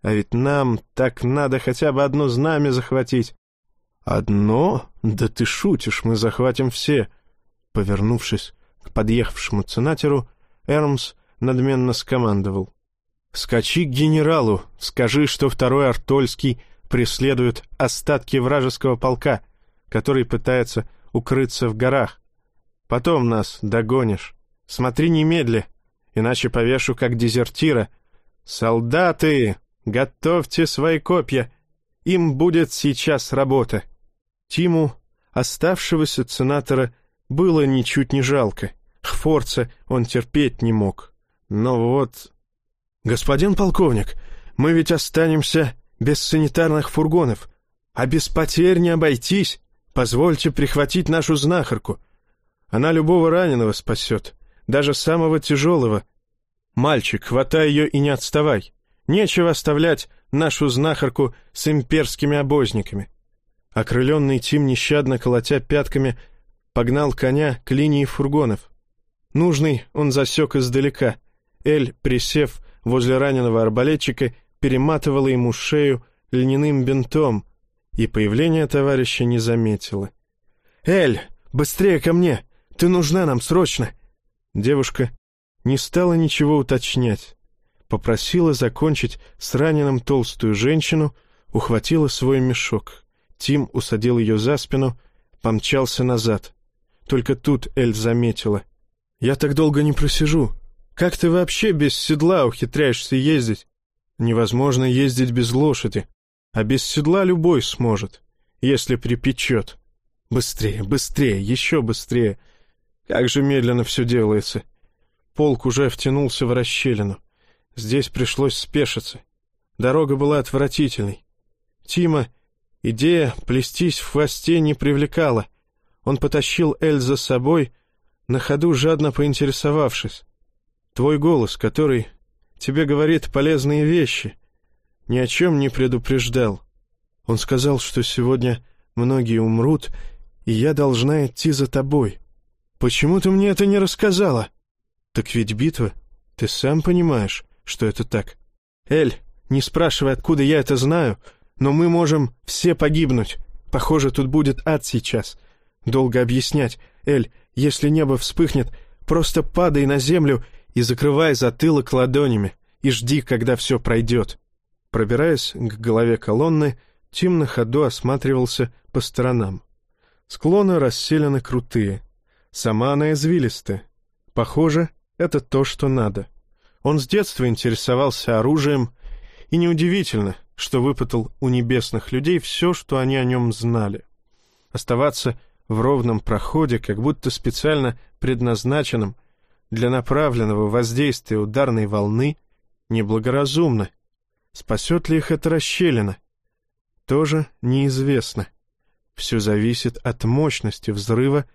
А ведь нам так надо хотя бы одно знамя захватить. Одно? Да ты шутишь, мы захватим все. Повернувшись к подъехавшему ценатеру, Эрмс надменно скомандовал. «Скачи к генералу, скажи, что второй Артольский преследует остатки вражеского полка, который пытается укрыться в горах. Потом нас догонишь. Смотри немедля, иначе повешу как дезертира. Солдаты, готовьте свои копья, им будет сейчас работа. Тиму, оставшегося ценатора, было ничуть не жалко. Хфорца он терпеть не мог. Но вот... «Господин полковник, мы ведь останемся без санитарных фургонов, а без потерь не обойтись. Позвольте прихватить нашу знахарку. Она любого раненого спасет, даже самого тяжелого. Мальчик, хватай ее и не отставай. Нечего оставлять нашу знахарку с имперскими обозниками. Окрыленный Тим, нещадно колотя пятками, погнал коня к линии фургонов. Нужный он засек издалека. Эль, присев возле раненого арбалетчика, перематывала ему шею льняным бинтом, и появление товарища не заметила. «Эль, быстрее ко мне! Ты нужна нам срочно!» Девушка не стала ничего уточнять. Попросила закончить с раненым толстую женщину, ухватила свой мешок. Тим усадил ее за спину, помчался назад. Только тут Эль заметила. «Я так долго не просижу. Как ты вообще без седла ухитряешься ездить? Невозможно ездить без лошади, а без седла любой сможет, если припечет. Быстрее, быстрее, еще быстрее. Как же медленно все делается. Полк уже втянулся в расщелину. Здесь пришлось спешиться. Дорога была отвратительной. Тима идея плестись в хвосте не привлекала. Он потащил Эль за собой, на ходу жадно поинтересовавшись. «Твой голос, который тебе говорит полезные вещи, ни о чем не предупреждал. Он сказал, что сегодня многие умрут, и я должна идти за тобой. Почему ты мне это не рассказала? Так ведь битва. Ты сам понимаешь, что это так. Эль, не спрашивай, откуда я это знаю, но мы можем все погибнуть. Похоже, тут будет ад сейчас. Долго объяснять. Эль, если небо вспыхнет, просто падай на землю и закрывай затылок ладонями, и жди, когда все пройдет. Пробираясь к голове колонны, Тим на ходу осматривался по сторонам. Склоны расселены крутые. Сама она извилистая. Похоже, это то, что надо. Он с детства интересовался оружием, и неудивительно, что выпытал у небесных людей все, что они о нем знали. Оставаться в ровном проходе, как будто специально предназначенном для направленного воздействия ударной волны, неблагоразумно. Спасет ли их эта расщелина? Тоже неизвестно. Все зависит от мощности взрыва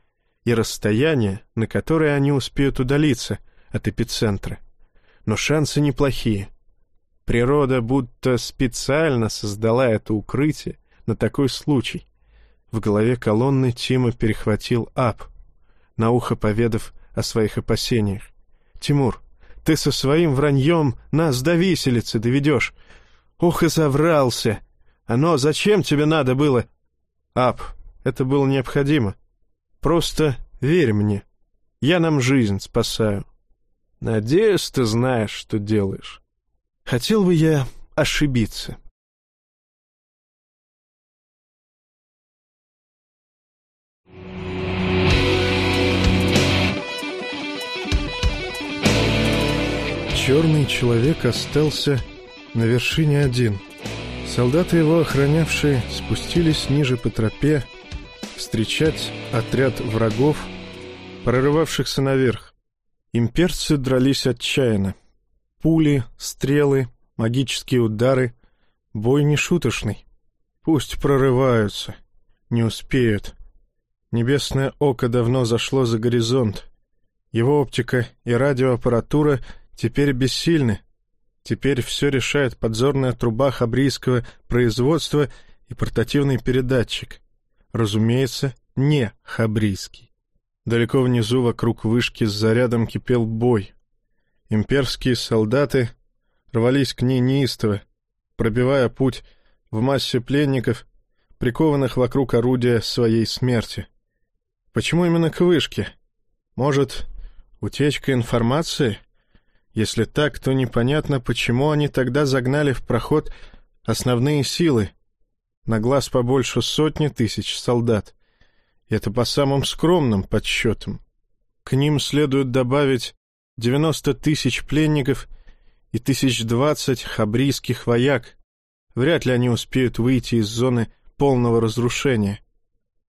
и расстояния, на которое они успеют удалиться от эпицентра. Но шансы неплохие. Природа будто специально создала это укрытие на такой случай. В голове колонны Тима перехватил Ап, на ухо поведав о своих опасениях. «Тимур, ты со своим враньем нас до виселицы доведешь. Ох и заврался! Оно зачем тебе надо было? Ап, это было необходимо. Просто верь мне. Я нам жизнь спасаю. Надеюсь, ты знаешь, что делаешь. Хотел бы я ошибиться. Черный человек остался на вершине один. Солдаты его охранявшие спустились ниже по тропе встречать отряд врагов, прорывавшихся наверх. Имперцы дрались отчаянно. Пули, стрелы, магические удары. Бой не шуточный. Пусть прорываются. Не успеют. Небесное око давно зашло за горизонт. Его оптика и радиоаппаратура теперь бессильны. Теперь все решает подзорная труба хабрийского производства и портативный передатчик. Разумеется, не хабрийский. Далеко внизу вокруг вышки с зарядом кипел бой. Имперские солдаты рвались к ней неистово, пробивая путь в массе пленников, прикованных вокруг орудия своей смерти. Почему именно к вышке? Может, утечка информации? Если так, то непонятно, почему они тогда загнали в проход основные силы. На глаз побольше сотни тысяч солдат. Это по самым скромным подсчетам. К ним следует добавить 90 тысяч пленников и тысяч двадцать хабрийских вояк. Вряд ли они успеют выйти из зоны полного разрушения.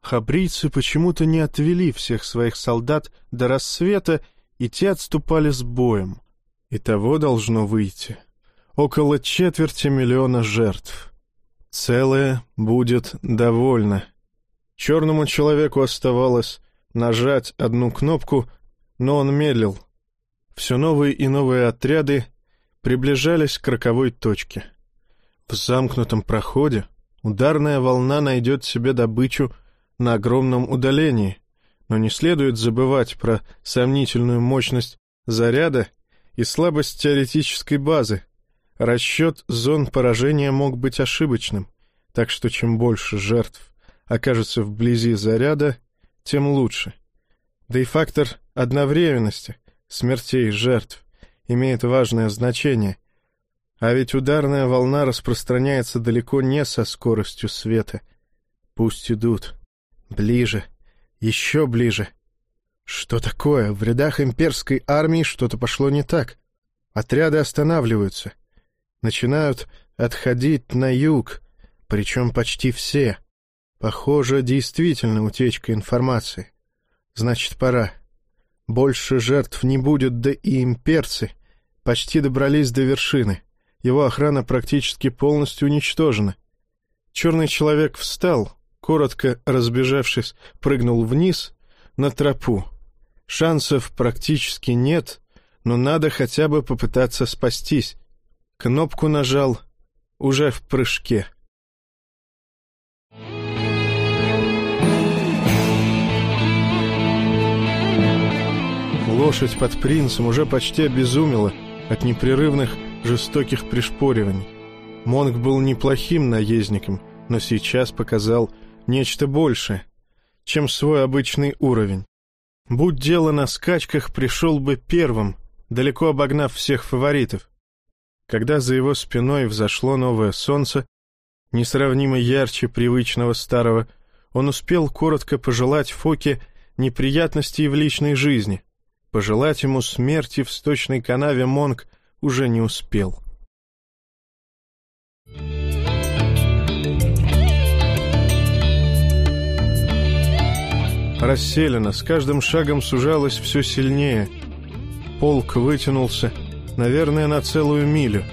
Хабрийцы почему-то не отвели всех своих солдат до рассвета, и те отступали с боем. И того должно выйти. Около четверти миллиона жертв. Целое будет довольно. Черному человеку оставалось нажать одну кнопку, но он медлил. Все новые и новые отряды приближались к роковой точке. В замкнутом проходе ударная волна найдет себе добычу на огромном удалении, но не следует забывать про сомнительную мощность заряда и слабость теоретической базы. Расчет зон поражения мог быть ошибочным, так что чем больше жертв окажется вблизи заряда, тем лучше. Да и фактор одновременности, смертей жертв, имеет важное значение. А ведь ударная волна распространяется далеко не со скоростью света. Пусть идут. Ближе. Еще ближе. Что такое? В рядах имперской армии что-то пошло не так. Отряды останавливаются. Начинают отходить на юг, причем почти все. Похоже, действительно утечка информации. Значит, пора. Больше жертв не будет, да и имперцы почти добрались до вершины. Его охрана практически полностью уничтожена. Черный человек встал, коротко разбежавшись, прыгнул вниз на тропу. Шансов практически нет, но надо хотя бы попытаться спастись. Кнопку нажал уже в прыжке. Лошадь под принцем уже почти обезумела от непрерывных жестоких пришпориваний. Монг был неплохим наездником, но сейчас показал нечто большее, чем свой обычный уровень. Будь дело на скачках, пришел бы первым, далеко обогнав всех фаворитов. Когда за его спиной взошло новое солнце, несравнимо ярче привычного старого, он успел коротко пожелать Фоке неприятностей в личной жизни — Пожелать ему смерти в сточной канаве Монг уже не успел. Расселено, с каждым шагом сужалось все сильнее. Полк вытянулся, наверное, на целую милю.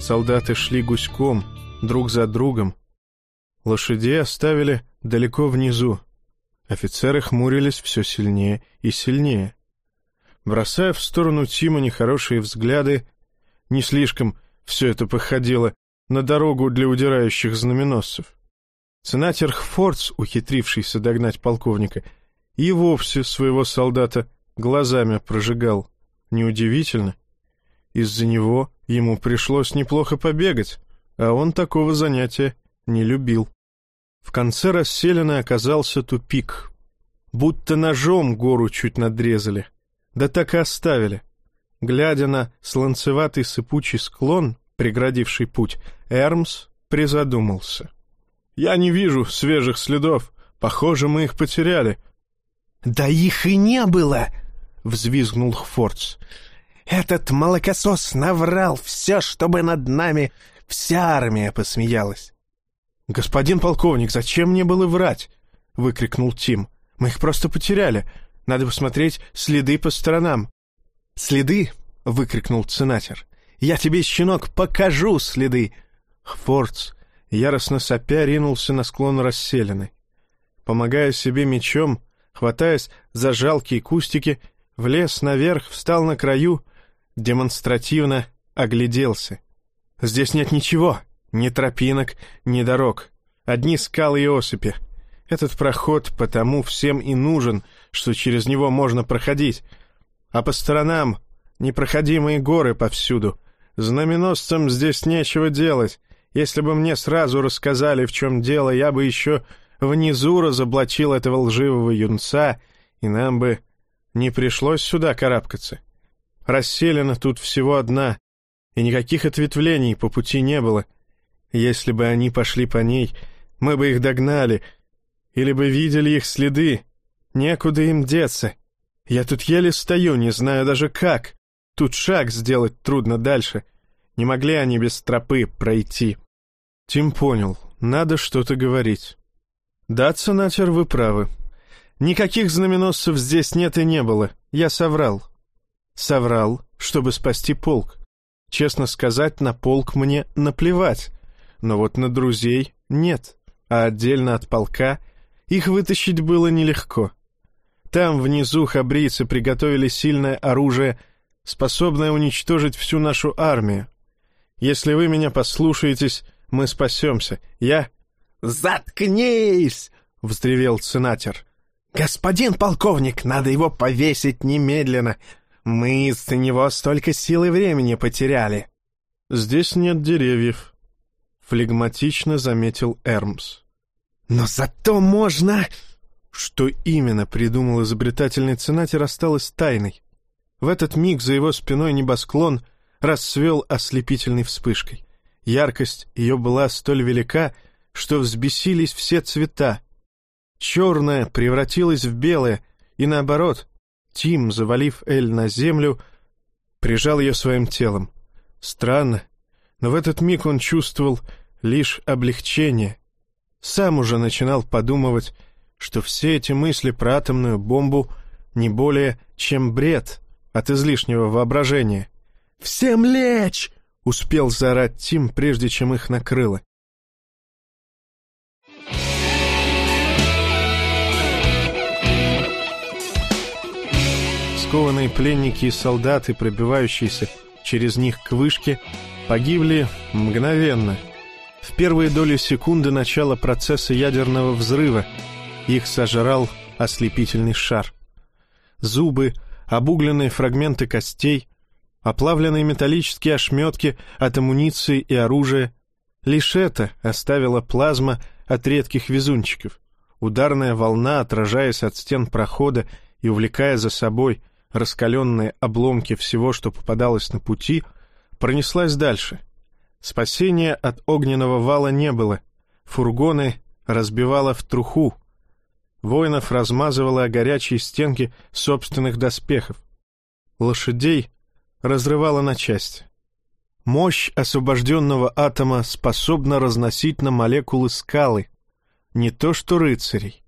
Солдаты шли гуськом, друг за другом. Лошадей оставили далеко внизу. Офицеры хмурились все сильнее и сильнее бросая в сторону Тима нехорошие взгляды. Не слишком все это походило на дорогу для удирающих знаменосцев. Сенатор Хфордс, ухитрившийся догнать полковника, и вовсе своего солдата глазами прожигал. Неудивительно. Из-за него ему пришлось неплохо побегать, а он такого занятия не любил. В конце расселены оказался тупик. Будто ножом гору чуть надрезали — да так и оставили. Глядя на сланцеватый сыпучий склон, преградивший путь, Эрмс призадумался. «Я не вижу свежих следов. Похоже, мы их потеряли». «Да их и не было!» — взвизгнул Хфордс. «Этот молокосос наврал все, чтобы над нами вся армия посмеялась». «Господин полковник, зачем мне было врать?» — выкрикнул Тим. «Мы их просто потеряли. Надо посмотреть следы по сторонам. «Следы!» — выкрикнул ценатер. «Я тебе, щенок, покажу следы!» Хфорц, яростно сопя, ринулся на склон расселены. Помогая себе мечом, хватаясь за жалкие кустики, влез наверх, встал на краю, демонстративно огляделся. «Здесь нет ничего, ни тропинок, ни дорог, одни скалы и осыпи. Этот проход потому всем и нужен, что через него можно проходить, а по сторонам непроходимые горы повсюду. Знаменосцам здесь нечего делать. Если бы мне сразу рассказали, в чем дело, я бы еще внизу разоблачил этого лживого юнца, и нам бы не пришлось сюда карабкаться. Расселена тут всего одна, и никаких ответвлений по пути не было. Если бы они пошли по ней, мы бы их догнали, или бы видели их следы. Некуда им деться. Я тут еле стою, не знаю даже как. Тут шаг сделать трудно дальше. Не могли они без тропы пройти. Тим понял, надо что-то говорить. Да, Ценатер, вы правы. Никаких знаменосцев здесь нет и не было. Я соврал. Соврал, чтобы спасти полк. Честно сказать, на полк мне наплевать. Но вот на друзей нет. А отдельно от полка их вытащить было нелегко. Там внизу хабрийцы приготовили сильное оружие, способное уничтожить всю нашу армию. Если вы меня послушаетесь, мы спасемся. Я...» «Заткнись!» — вздревел сенатор. «Господин полковник, надо его повесить немедленно. Мы из-за него столько сил и времени потеряли». «Здесь нет деревьев», — флегматично заметил Эрмс. «Но зато можно...» Что именно придумал изобретательный ценатер, осталось тайной. В этот миг за его спиной небосклон расцвел ослепительной вспышкой. Яркость ее была столь велика, что взбесились все цвета. Черное превратилось в белое, и наоборот, Тим, завалив Эль на землю, прижал ее своим телом. Странно, но в этот миг он чувствовал лишь облегчение. Сам уже начинал подумывать, что все эти мысли про атомную бомбу не более чем бред от излишнего воображения. «Всем лечь!» — успел заорать Тим, прежде чем их накрыло. Скованные пленники и солдаты, пробивающиеся через них к вышке, погибли мгновенно. В первые доли секунды начала процесса ядерного взрыва — их сожрал ослепительный шар. Зубы, обугленные фрагменты костей, оплавленные металлические ошметки от амуниции и оружия. Лишь это оставила плазма от редких везунчиков. Ударная волна, отражаясь от стен прохода и увлекая за собой раскаленные обломки всего, что попадалось на пути, пронеслась дальше. Спасения от огненного вала не было. Фургоны разбивало в труху, Воинов размазывало о горячие стенки собственных доспехов. Лошадей разрывало на части. Мощь освобожденного атома способна разносить на молекулы скалы, не то что рыцарей.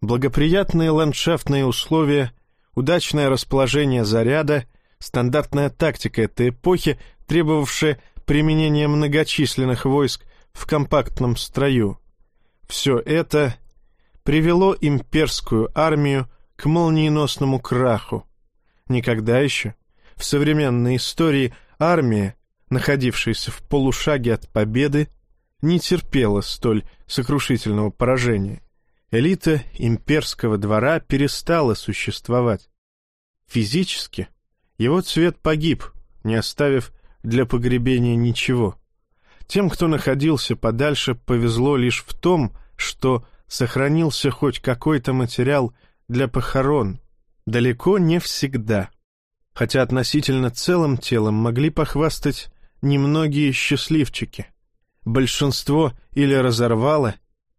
Благоприятные ландшафтные условия, удачное расположение заряда, стандартная тактика этой эпохи, требовавшая применения многочисленных войск в компактном строю. Все это привело имперскую армию к молниеносному краху. Никогда еще в современной истории армия, находившаяся в полушаге от победы, не терпела столь сокрушительного поражения. Элита имперского двора перестала существовать. Физически его цвет погиб, не оставив для погребения ничего. Тем, кто находился подальше, повезло лишь в том, что сохранился хоть какой-то материал для похорон. Далеко не всегда. Хотя относительно целым телом могли похвастать немногие счастливчики. Большинство или разорвало,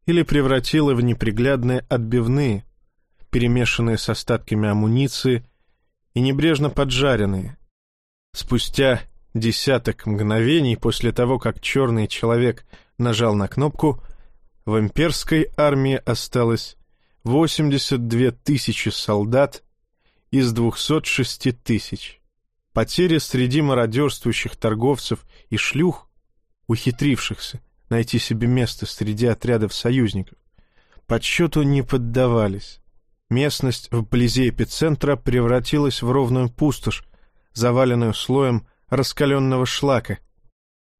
или превратило в неприглядные отбивные, перемешанные с остатками амуниции и небрежно поджаренные. Спустя десяток мгновений после того, как черный человек нажал на кнопку — в имперской армии осталось 82 тысячи солдат из 206 тысяч. Потери среди мародерствующих торговцев и шлюх, ухитрившихся найти себе место среди отрядов союзников, подсчету не поддавались. Местность вблизи эпицентра превратилась в ровную пустошь, заваленную слоем раскаленного шлака.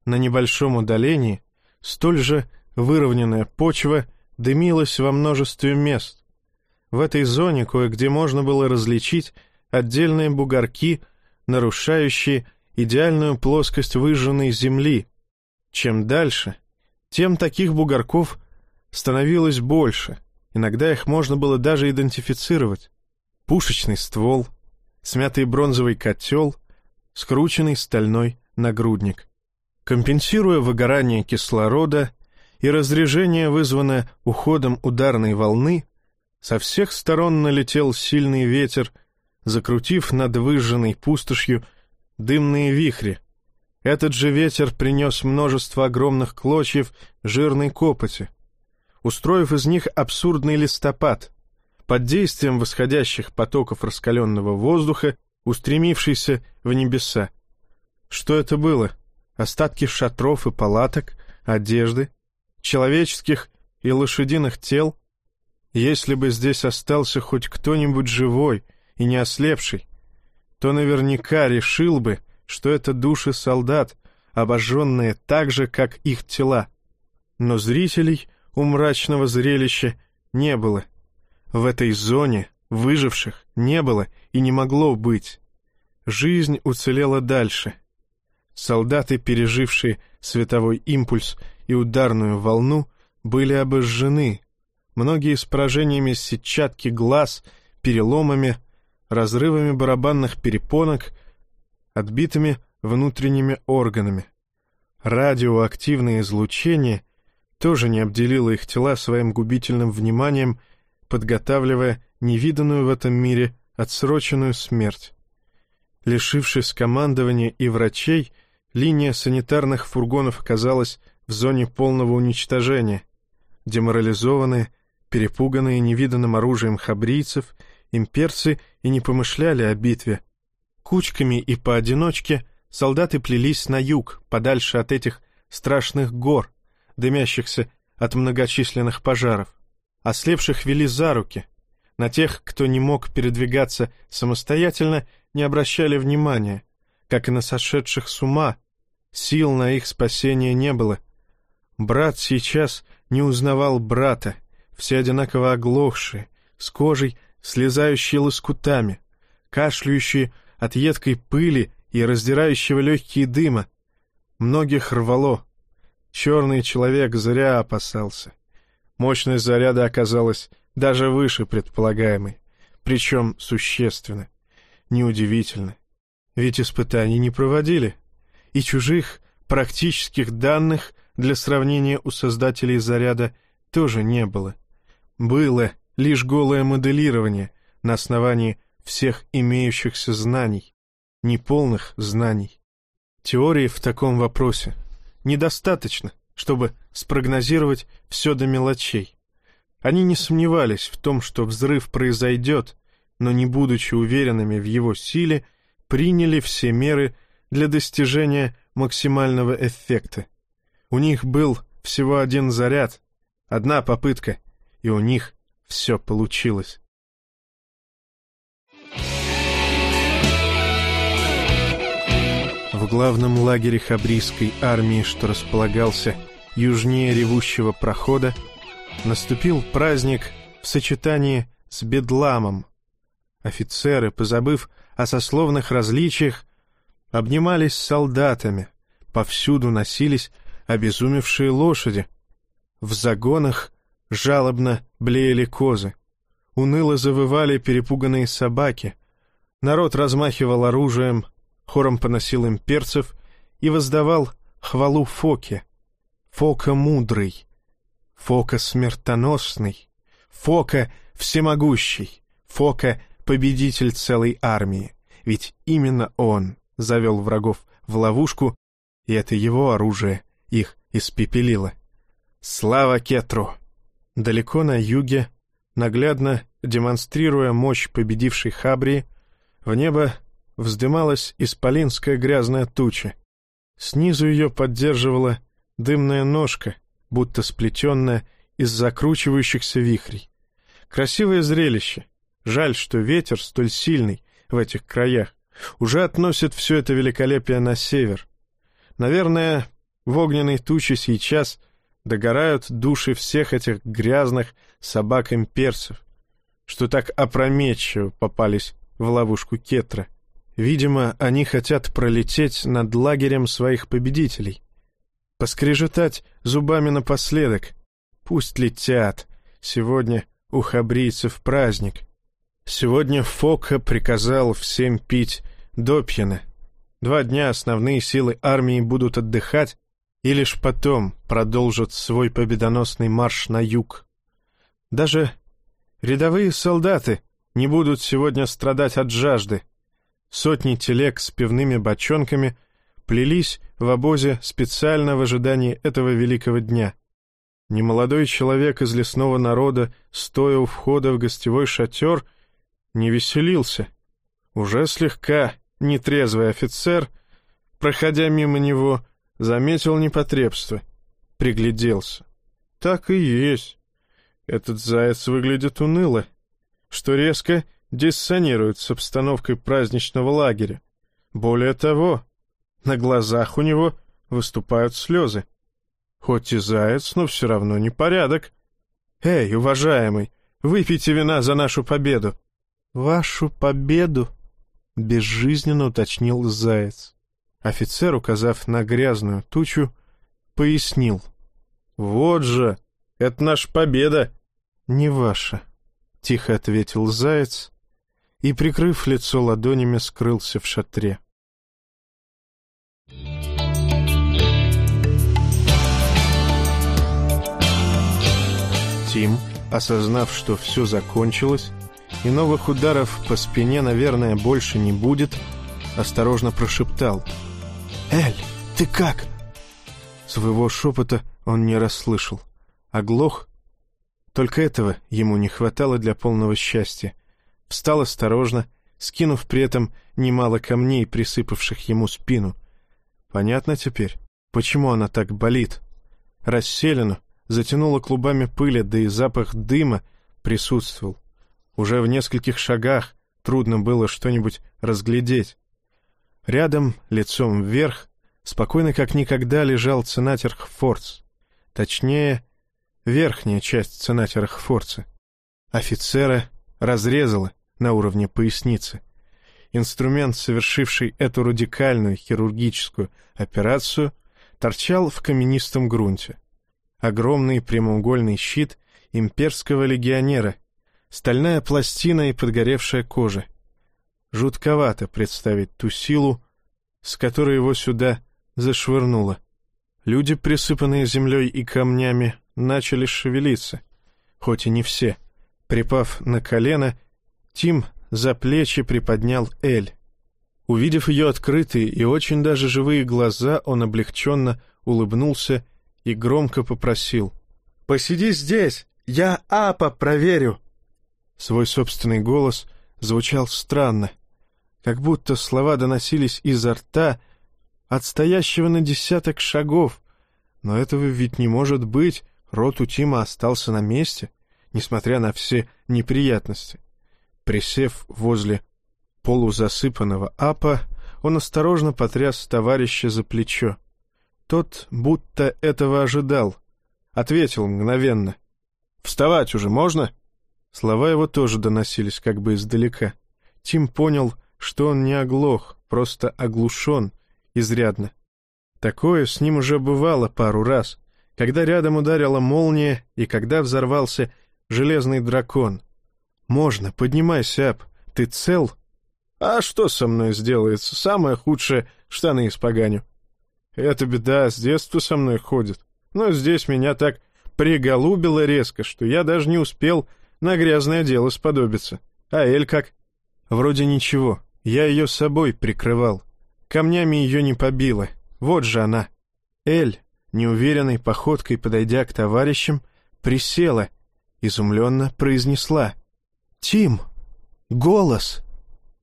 На небольшом удалении столь же выровненная почва дымилась во множестве мест. В этой зоне кое-где можно было различить отдельные бугорки, нарушающие идеальную плоскость выжженной земли. Чем дальше, тем таких бугорков становилось больше. Иногда их можно было даже идентифицировать. Пушечный ствол, смятый бронзовый котел, скрученный стальной нагрудник. Компенсируя выгорание кислорода и разрежение, вызванное уходом ударной волны, со всех сторон налетел сильный ветер, закрутив над выжженной пустошью дымные вихри. Этот же ветер принес множество огромных клочьев жирной копоти, устроив из них абсурдный листопад, под действием восходящих потоков раскаленного воздуха, устремившийся в небеса. Что это было? Остатки шатров и палаток, одежды, человеческих и лошадиных тел? Если бы здесь остался хоть кто-нибудь живой и не ослепший, то наверняка решил бы, что это души солдат, обожженные так же, как их тела. Но зрителей у мрачного зрелища не было. В этой зоне выживших не было и не могло быть. Жизнь уцелела дальше. Солдаты, пережившие световой импульс и ударную волну, были обожжены. Многие с поражениями сетчатки глаз, переломами, разрывами барабанных перепонок, отбитыми внутренними органами. Радиоактивное излучение тоже не обделило их тела своим губительным вниманием, подготавливая невиданную в этом мире отсроченную смерть. Лишившись командования и врачей, линия санитарных фургонов оказалась в зоне полного уничтожения. Деморализованные, перепуганные невиданным оружием хабрийцев, имперцы и не помышляли о битве. Кучками и поодиночке солдаты плелись на юг, подальше от этих страшных гор, дымящихся от многочисленных пожаров. Ослепших вели за руки. На тех, кто не мог передвигаться самостоятельно, не обращали внимания, как и на сошедших с ума. Сил на их спасение не было. Брат сейчас не узнавал брата, все одинаково оглохшие, с кожей, слезающие лоскутами, кашляющие от едкой пыли и раздирающего легкие дыма. Многих рвало, Черный человек зря опасался. Мощность заряда оказалась даже выше предполагаемой, причем существенно. Неудивительно. Ведь испытаний не проводили, и чужих практических данных для сравнения у создателей заряда тоже не было. Было лишь голое моделирование на основании всех имеющихся знаний, неполных знаний. Теории в таком вопросе недостаточно, чтобы спрогнозировать все до мелочей. Они не сомневались в том, что взрыв произойдет, но не будучи уверенными в его силе, приняли все меры для достижения максимального эффекта. У них был всего один заряд, одна попытка, и у них все получилось. В главном лагере хабрийской армии, что располагался южнее ревущего прохода, наступил праздник в сочетании с бедламом. Офицеры, позабыв о сословных различиях, обнимались с солдатами, повсюду носились обезумевшие лошади. В загонах жалобно блеяли козы. Уныло завывали перепуганные собаки. Народ размахивал оружием, хором поносил имперцев и воздавал хвалу Фоке. Фока мудрый, Фока смертоносный, Фока всемогущий, Фока победитель целой армии. Ведь именно он завел врагов в ловушку, и это его оружие их испепелило. Слава Кетру! Далеко на юге, наглядно демонстрируя мощь победившей Хабрии, В небо вздымалась исполинская грязная туча. Снизу ее поддерживала дымная ножка, будто сплетенная из закручивающихся вихрей. Красивое зрелище. Жаль, что ветер столь сильный в этих краях уже относит все это великолепие на север. Наверное, в огненной туче сейчас догорают души всех этих грязных собак-имперцев, что так опрометчиво попались в ловушку Кетра. Видимо, они хотят пролететь над лагерем своих победителей. Поскрежетать зубами напоследок. Пусть летят. Сегодня у хабрийцев праздник. Сегодня Фока приказал всем пить допьяно. Два дня основные силы армии будут отдыхать, и лишь потом продолжат свой победоносный марш на юг. Даже рядовые солдаты не будут сегодня страдать от жажды. Сотни телег с пивными бочонками плелись в обозе специально в ожидании этого великого дня. Немолодой человек из лесного народа, стоя у входа в гостевой шатер, не веселился. Уже слегка нетрезвый офицер, проходя мимо него, заметил непотребство, пригляделся. Так и есть. Этот заяц выглядит уныло, что резко диссонирует с обстановкой праздничного лагеря. Более того, на глазах у него выступают слезы. Хоть и заяц, но все равно непорядок. «Эй, уважаемый, выпейте вина за нашу победу!» «Вашу победу?» — безжизненно уточнил заяц. Офицер, указав на грязную тучу, пояснил. «Вот же! Это наша победа!» «Не ваша», — тихо ответил заяц и, прикрыв лицо ладонями, скрылся в шатре. Тим, осознав, что все закончилось, и новых ударов по спине, наверное, больше не будет, осторожно прошептал. «Эль, ты как?» Своего шепота он не расслышал. Оглох. Только этого ему не хватало для полного счастья. Встал осторожно, скинув при этом немало камней, присыпавших ему спину. Понятно теперь, почему она так болит. Расселена, затянуло клубами пыли, да и запах дыма присутствовал. Уже в нескольких шагах трудно было что-нибудь разглядеть. Рядом, лицом вверх, спокойно как никогда лежал ценатерх Форц. Точнее, верхняя часть ценатерх Форца. Офицера разрезала на уровне поясницы. Инструмент, совершивший эту радикальную хирургическую операцию, торчал в каменистом грунте огромный прямоугольный щит имперского легионера, стальная пластина и подгоревшая кожа. Жутковато представить ту силу, с которой его сюда зашвырнуло. Люди, присыпанные землей и камнями, начали шевелиться, хоть и не все. Припав на колено, Тим за плечи приподнял Эль. Увидев ее открытые и очень даже живые глаза, он облегченно улыбнулся и громко попросил. «Посиди здесь, я Апа проверю!» Свой собственный голос звучал странно, как будто слова доносились изо рта отстоящего на десяток шагов. Но этого ведь не может быть, рот у Тима остался на месте, несмотря на все неприятности. Присев возле полузасыпанного апа, он осторожно потряс товарища за плечо. Тот будто этого ожидал. Ответил мгновенно. «Вставать уже можно?» Слова его тоже доносились как бы издалека. Тим понял, что он не оглох, просто оглушен изрядно. Такое с ним уже бывало пару раз, когда рядом ударила молния и когда взорвался железный дракон. «Можно, поднимайся, Ап, ты цел?» «А что со мной сделается? Самое худшее — штаны испоганю». Эта беда с детства со мной ходит. Но здесь меня так приголубило резко, что я даже не успел на грязное дело сподобиться. А Эль как? Вроде ничего. Я ее с собой прикрывал. Камнями ее не побило. Вот же она. Эль, неуверенной походкой подойдя к товарищам, присела, изумленно произнесла. «Тим! Голос!»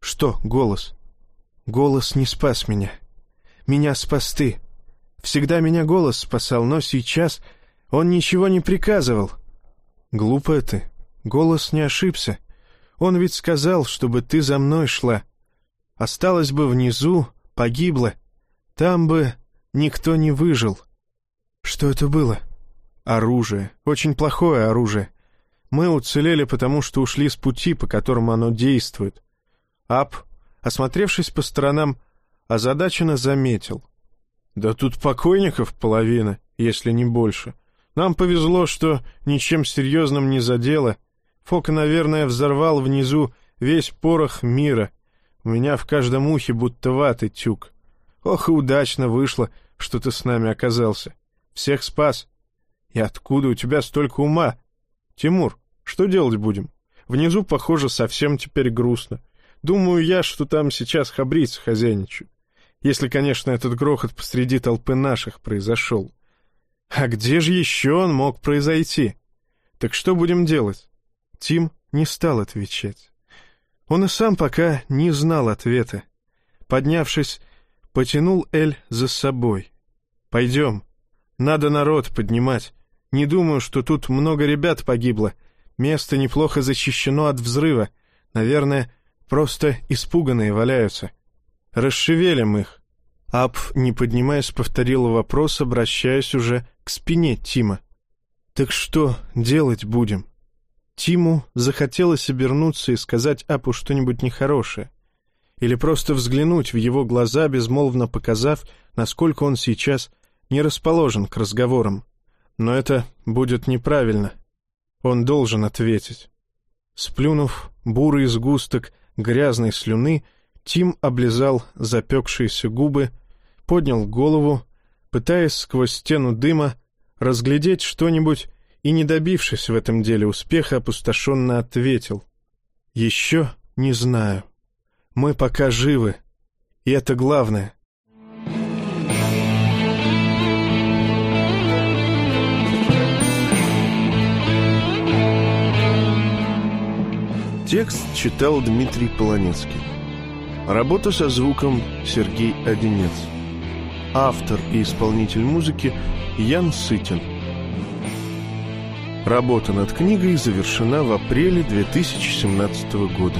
Что голос? Голос не спас меня. Меня спас ты. Всегда меня голос спасал, но сейчас он ничего не приказывал. Глупая ты. Голос не ошибся. Он ведь сказал, чтобы ты за мной шла. Осталась бы внизу, погибла. Там бы никто не выжил. Что это было? Оружие. Очень плохое оружие. Мы уцелели, потому что ушли с пути, по которому оно действует. Ап, осмотревшись по сторонам, озадаченно заметил. Да тут покойников половина, если не больше. Нам повезло, что ничем серьезным не задело. Фок, наверное, взорвал внизу весь порох мира. У меня в каждом ухе будто ваты тюк. Ох, и удачно вышло, что ты с нами оказался. Всех спас. И откуда у тебя столько ума? Тимур, что делать будем? Внизу, похоже, совсем теперь грустно. Думаю я, что там сейчас хабрицы хозяйничают. Если, конечно, этот грохот посреди толпы наших произошел. А где же еще он мог произойти? Так что будем делать? Тим не стал отвечать. Он и сам пока не знал ответа. Поднявшись, потянул Эль за собой. «Пойдем. Надо народ поднимать. Не думаю, что тут много ребят погибло. Место неплохо защищено от взрыва. Наверное, просто испуганные валяются. Расшевелим их». Ап, не поднимаясь, повторила вопрос, обращаясь уже к спине Тима. «Так что делать будем?» Тиму захотелось обернуться и сказать Апу что-нибудь нехорошее. Или просто взглянуть в его глаза, безмолвно показав, насколько он сейчас не расположен к разговорам. Но это будет неправильно. Он должен ответить. Сплюнув бурый сгусток грязной слюны, Тим облизал запекшиеся губы, поднял голову, пытаясь сквозь стену дыма разглядеть что-нибудь и, не добившись в этом деле успеха, опустошенно ответил. «Еще не знаю. Мы пока живы, и это главное». Текст читал Дмитрий Полонецкий. Работа со звуком Сергей Одинец. Автор и исполнитель музыки Ян Сытин. Работа над книгой завершена в апреле 2017 года.